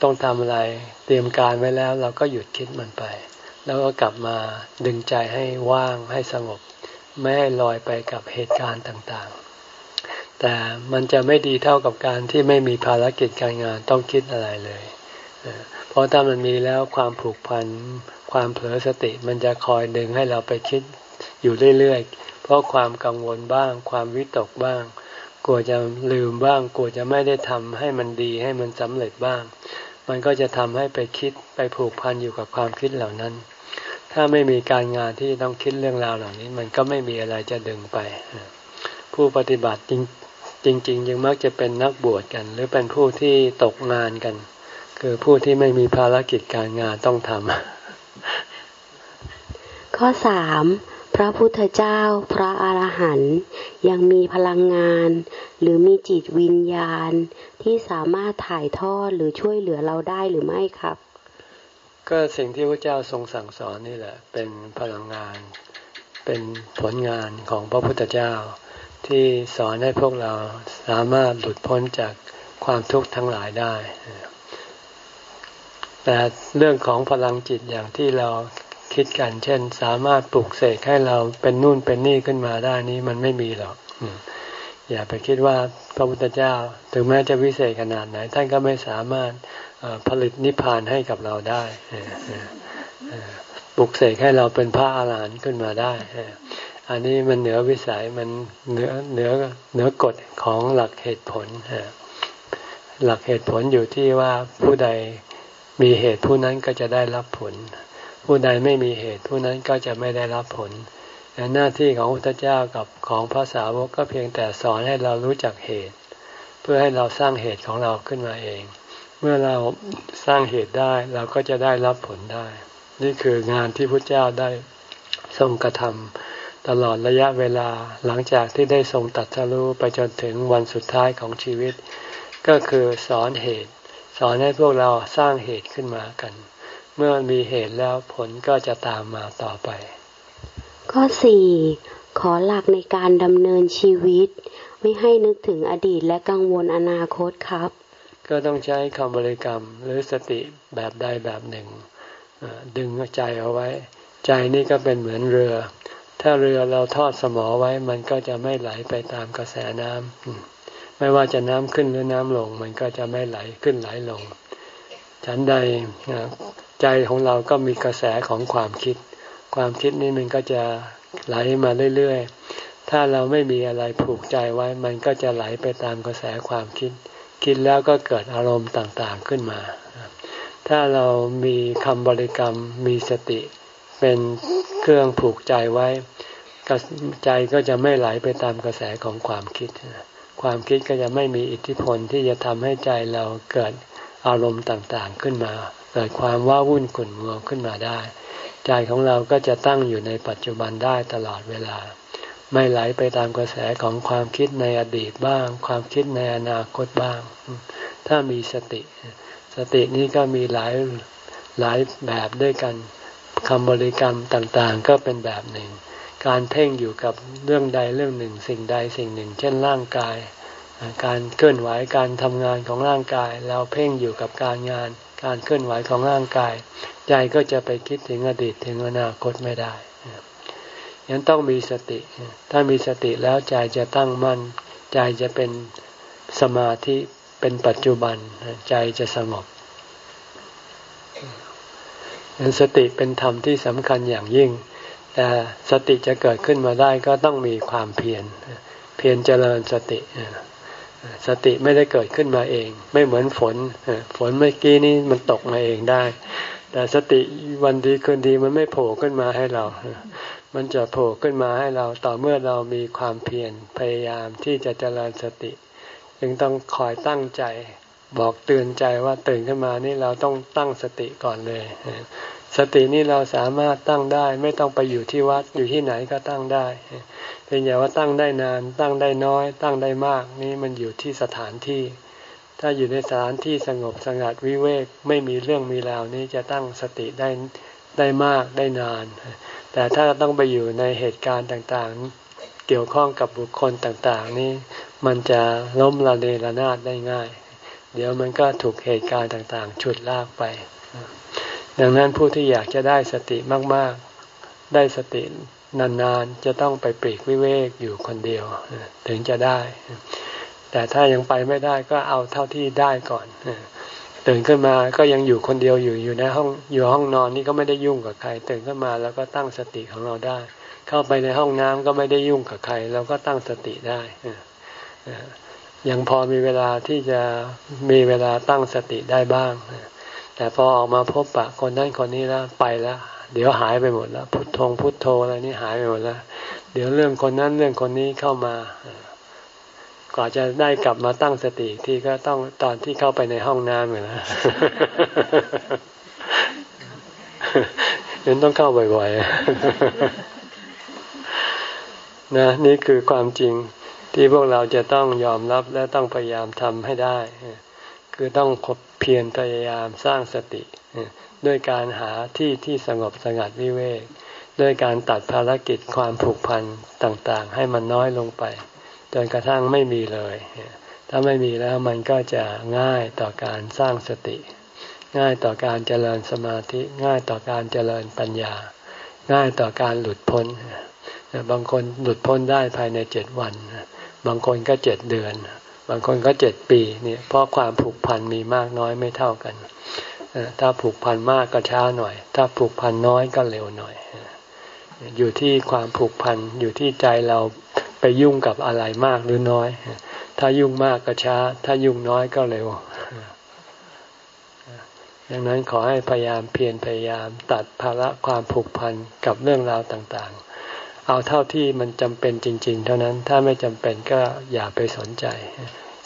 ต้องทำอะไร เตรียมการไว้แล้ว เราก็หยุดคิดมันไป แล้วก็กลับมาดึงใจให้ว่างให้สงบ ไม่ให้ลอยไปกับเหตุการณ์ต่างๆ แต่มันจะไม่ดีเท่ากับการที่ไม่มีภารกิจการงานต้องคิดอะไรเลย เพราะถ้ามันมีแล้วความผูกพันความเผลอสติมันจะคอยดึงให้เราไปคิดอยู่เรื่อยๆ เพราะความกังวลบ้าง ความวิตกบ้าง กลัวจะลืมบ้าง กลัวจะไม่ได้ทำให้มันดีให้มันสำเร็จบ้าง มันก็จะทำให้ไปคิดไปผูกพันอยู่กับความคิดเหล่านั้น ถ้าไม่มีการงานที่ต้องคิดเรื่องราวเหล่านี้ มันก็ไม่มีอะไรจะดึงไป ผู้ปฏิบัติจริงจริงยังมักจะเป็นนักบวชกัน หรือเป็นผู้ที่ตกงานกัน คือผู้ที่ไม่มีภารกิจการงานต้องทำข้อสามพระพุทธเจ้า พระอรหันต์ยังมีพลังงาน หรือมีจิตวิญญาณที่สามารถถ่ายทอดหรือช่วยเหลือเราได้หรือไม่ครับ ก็สิ่งที่พระเจ้าทรงสั่งสอนนี่แหละ เป็นพลังงาน เป็นผลงานของพระพุทธเจ้า ที่สอนให้พวกเราสามารถหลุดพ้นจากความทุกข์ทั้งหลายได้ แต่เรื่องของพลังจิตอย่างที่เราคิดกัน เช่น สามารถปลุกเสกให้เราเป็นนู่นเป็นนี่ขึ้นมาได้นี้มันไม่มีหรอกอย่าไปคิดว่าพระพุทธเจ้า ถึงแม้จะวิเศษขนาดไหน ท่านก็ไม่สามารถผลิตนิพพานให้กับเราได้ปลุกเสกให้เราเป็นพระอาหารหันต์ขึ้นมาได้ อันนี้มันเหนือวิสัยมันเหนือเหนือเหนือกฎของหลักเหตุผลหลักเหตุผลอยู่ที่ว่าผู้ใด มีเหตุผู้นั้นก็จะได้รับผล ผู้ใดไม่มีเหตุผู้นั้นก็จะไม่ได้รับผลหน้าที่ของพระพุทธเจ้ากับของพระสาวกก็เพียงแต่สอนให้เรารู้จักเหตุ เพื่อให้เราสร้างเหตุของเราขึ้นมาเอง เมื่อเราสร้างเหตุได้เราก็จะได้รับผลได้ นี่คืองานที่พระเจ้าได้ทรงกระทำตลอดระยะเวลาหลังจากที่ได้ทรงตัดสรู้ไปจนถึงวันสุดท้ายของชีวิต ก็คือสอนเหตุ สอนให้พวกเราสร้างเหตุขึ้นมากัน เมื่อมีเหตุแล้วผลก็จะตามมาต่อไป ข้อสี่ขอหลักในการดำเนินชีวิต ไม่ให้นึกถึงอดีตและกังวลอนาคตครับ ก็ต้องใช้คำบริกรรมหรือสติแบบใดแบบหนึ่ง ดึงใจเอาไว้ ใจนี่ก็เป็นเหมือนเรือ ถ้าเรือเราทอดสมอไว้มันก็จะไม่ไหลไปตามกระแสน้ำ ไม่ว่าจะน้ำขึ้นหรือน้ำลง มันก็จะไม่ไหลขึ้นไหลลง ฉันใดใจของเราก็มีกระแสของความคิด ความคิดนี้มันก็จะไหลมาเรื่อยๆ ถ้าเราไม่มีอะไรผูกใจไว้ มันก็จะไหลไปตามกระแสความคิด คิดแล้วก็เกิดอารมณ์ต่างๆขึ้นมา ถ้าเรามีคำบริกรรมมีสติ เป็นเครื่องผูกใจไว้ใจก็จะไม่ไหลไปตามกระแสของความคิด ความคิดก็จะไม่มีอิทธิพลที่จะทำให้ใจเราเกิดอารมณ์ต่างๆขึ้นมา เกิดความว้าวุ่นขุ่นมัวขึ้นมาได้ ใจของเราก็จะตั้งอยู่ในปัจจุบันได้ตลอดเวลา ไม่ไหลไปตามกระแสของความคิดในอดีตบ้าง ความคิดในอนาคตบ้าง ถ้ามีสติ สตินี้ก็มีหลายหลายแบบด้วยกันคำบริกรรมต่างๆ ก็เป็นแบบหนึ่ง การเพ่งอยู่กับเรื่องใดเรื่องหนึ่ง สิ่งใดสิ่งหนึ่ง เช่นร่างกาย การเคลื่อนไหวการทำงานของร่างกาย เราเพ่งอยู่กับการงาน การเคลื่อนไหวของร่างกาย ใจก็จะไปคิดถึงอดีตถึงอนาคตไม่ได้ยังต้องมีสติ ถ้ามีสติแล้วใจจะตั้งมั่น ใจจะเป็นสมาธิเป็นปัจจุบันใจจะสงบสติเป็นธรรมที่สำคัญอย่างยิ่ง แต่สติจะเกิดขึ้นมาได้ก็ต้องมีความเพียรเพียรเจริญสติสติไม่ได้เกิดขึ้นมาเอง ไม่เหมือนฝนฝนเมื่อกี้นี้มันตกมาเองได้ แต่สติวันดีคืนดีมันไม่โผล่ขึ้นมาให้เรา มันจะโผล่ขึ้นมาให้เราต่อเมื่อเรามีความเพียรพยายามที่จะเจริญสติ จึงต้องคอยตั้งใจบอกเตือนใจว่าตื่นขึ้นมานี่เราต้องตั้งสติก่อนเลย สตินี่เราสามารถตั้งได้ ไม่ต้องไปอยู่ที่วัดอยู่ที่ไหนก็ตั้งได้เป็นอย่างว่าตั้งได้นาน ตั้งได้น้อย ตั้งได้มาก นี่มันอยู่ที่สถานที่ ถ้าอยู่ในสถานที่สงบสงัดวิเวกไม่มีเรื่องมีราวนี้จะตั้งสติได้ได้มากได้นาน แต่ถ้าต้องไปอยู่ในเหตุการณ์ต่างๆ เกี่ยวข้องกับบุคคลต่างๆ นี้มันจะล้มละเลระนาดได้ง่าย เดี๋ยวมันก็ถูกเหตุการณ์ต่างๆ ฉุดลากไป ดังนั้นผู้ที่อยากจะได้สติมากๆ ได้สตินานๆ จะต้องไปปรีกวิเวกอยู่คนเดียวถึงจะได้ แต่ถ้ายังไปไม่ได้ก็เอาเท่าที่ได้ก่อนตื่นขึ้นมาก็ยังอยู่คนเดียวอยู่อยู่ในห้องอยู่ห้องนอนนี่ก็ไม่ได้ยุ่งกับใคร ตื่นขึ้นมาแล้วก็ตั้งสติของเราได้ เข้าไปในห้องน้ำก็ไม่ได้ยุ่งกับใครเราก็ตั้งสติได้ยังพอมีเวลาที่จะมีเวลาตั้งสติได้บ้าง แต่พอออกมาพบปะคนนั้นคนนี้แล้วไปแล้ว เดี๋ยวหายไปหมดแล้วพุทโธพุทโธอะไรนี่หายไปหมดแล้ว เดี๋ยวเรื่องคนนั้นเรื่องคนนี้เข้ามากว่าจะได้กลับมาตั้งสติที่ก็ต้องตอนที่เข้าไปในห้องน้ำเลยนะยังต้องเข้าบ่อยๆ นะ นี่คือความจริงที่พวกเราจะต้องยอมรับและต้องพยายามทำให้ได้ คือต้องขบเพียรพยายามสร้างสติ ด้วยการหาที่ที่สงบสงัดวิเวกด้วยการตัดภารกิจความผูกพันต่างๆ ให้มันน้อยลงไปจนกระทั่งไม่มีเลย ถ้าไม่มีแล้วมันก็จะง่ายต่อการสร้างสติ ง่ายต่อการเจริญสมาธิ ง่ายต่อการเจริญปัญญา ง่ายต่อการหลุดพ้น บางคนหลุดพ้นได้ภายในเจ็ดวัน บางคนก็เจ็ดเดือน บางคนก็เจ็ดปีเนี่ยเพราะความผูกพันมีมากน้อยไม่เท่ากันถ้าผูกพันมากก็ช้าหน่อย ถ้าผูกพันน้อยก็เร็วหน่อย อยู่ที่ความผูกพันอยู่ที่ใจเราไปยุ่งกับอะไรมากหรือน้อย ถ้ายุ่งมากก็ช้า ถ้ายุ่งน้อยก็เร็วดังนั้นขอให้พยายามเพียรพยายามตัดภาระความผูกพันกับเรื่องราวต่าง เอาเท่าที่มันจำเป็นจริง ๆ เท่านั้นถ้าไม่จำเป็นก็อย่าไปสนใจ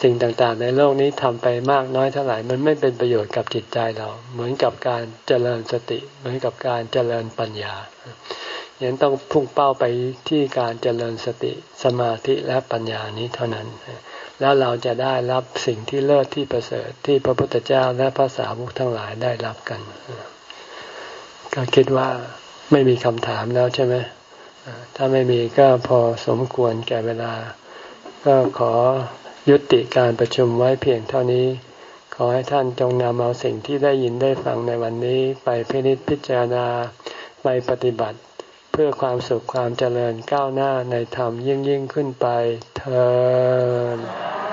สิ่งต่างๆ ในโลกนี้ทำไปมากน้อยเท่าไหร่มันไม่เป็นประโยชน์กับจิตใจเรา เหมือนกับการเจริญสติ เหมือนกับการเจริญปัญญายังต้องพุ่งเป้าไปที่การเจริญสติสมาธิและปัญญานี้เท่านั้น แล้วเราจะได้รับสิ่งที่เลิศที่ประเสริฐที่พระพุทธเจ้าและพระสาวกทั้งหลายได้รับกัน ก็คิดว่าไม่มีคำถามแล้วใช่ไหม ถ้าไม่มีก็พอสมควรแก่เวลา ก็ขอยุติการประชุมไว้เพียงเท่านี้ ขอให้ท่านจงนำเอาสิ่งที่ได้ยินได้ฟังในวันนี้ ไปพินิจพิจารณาไปปฏิบัติ เพื่อความสุขความเจริญก้าวหน้าในธรรมยิ่งยิ่งขึ้นไปเธอ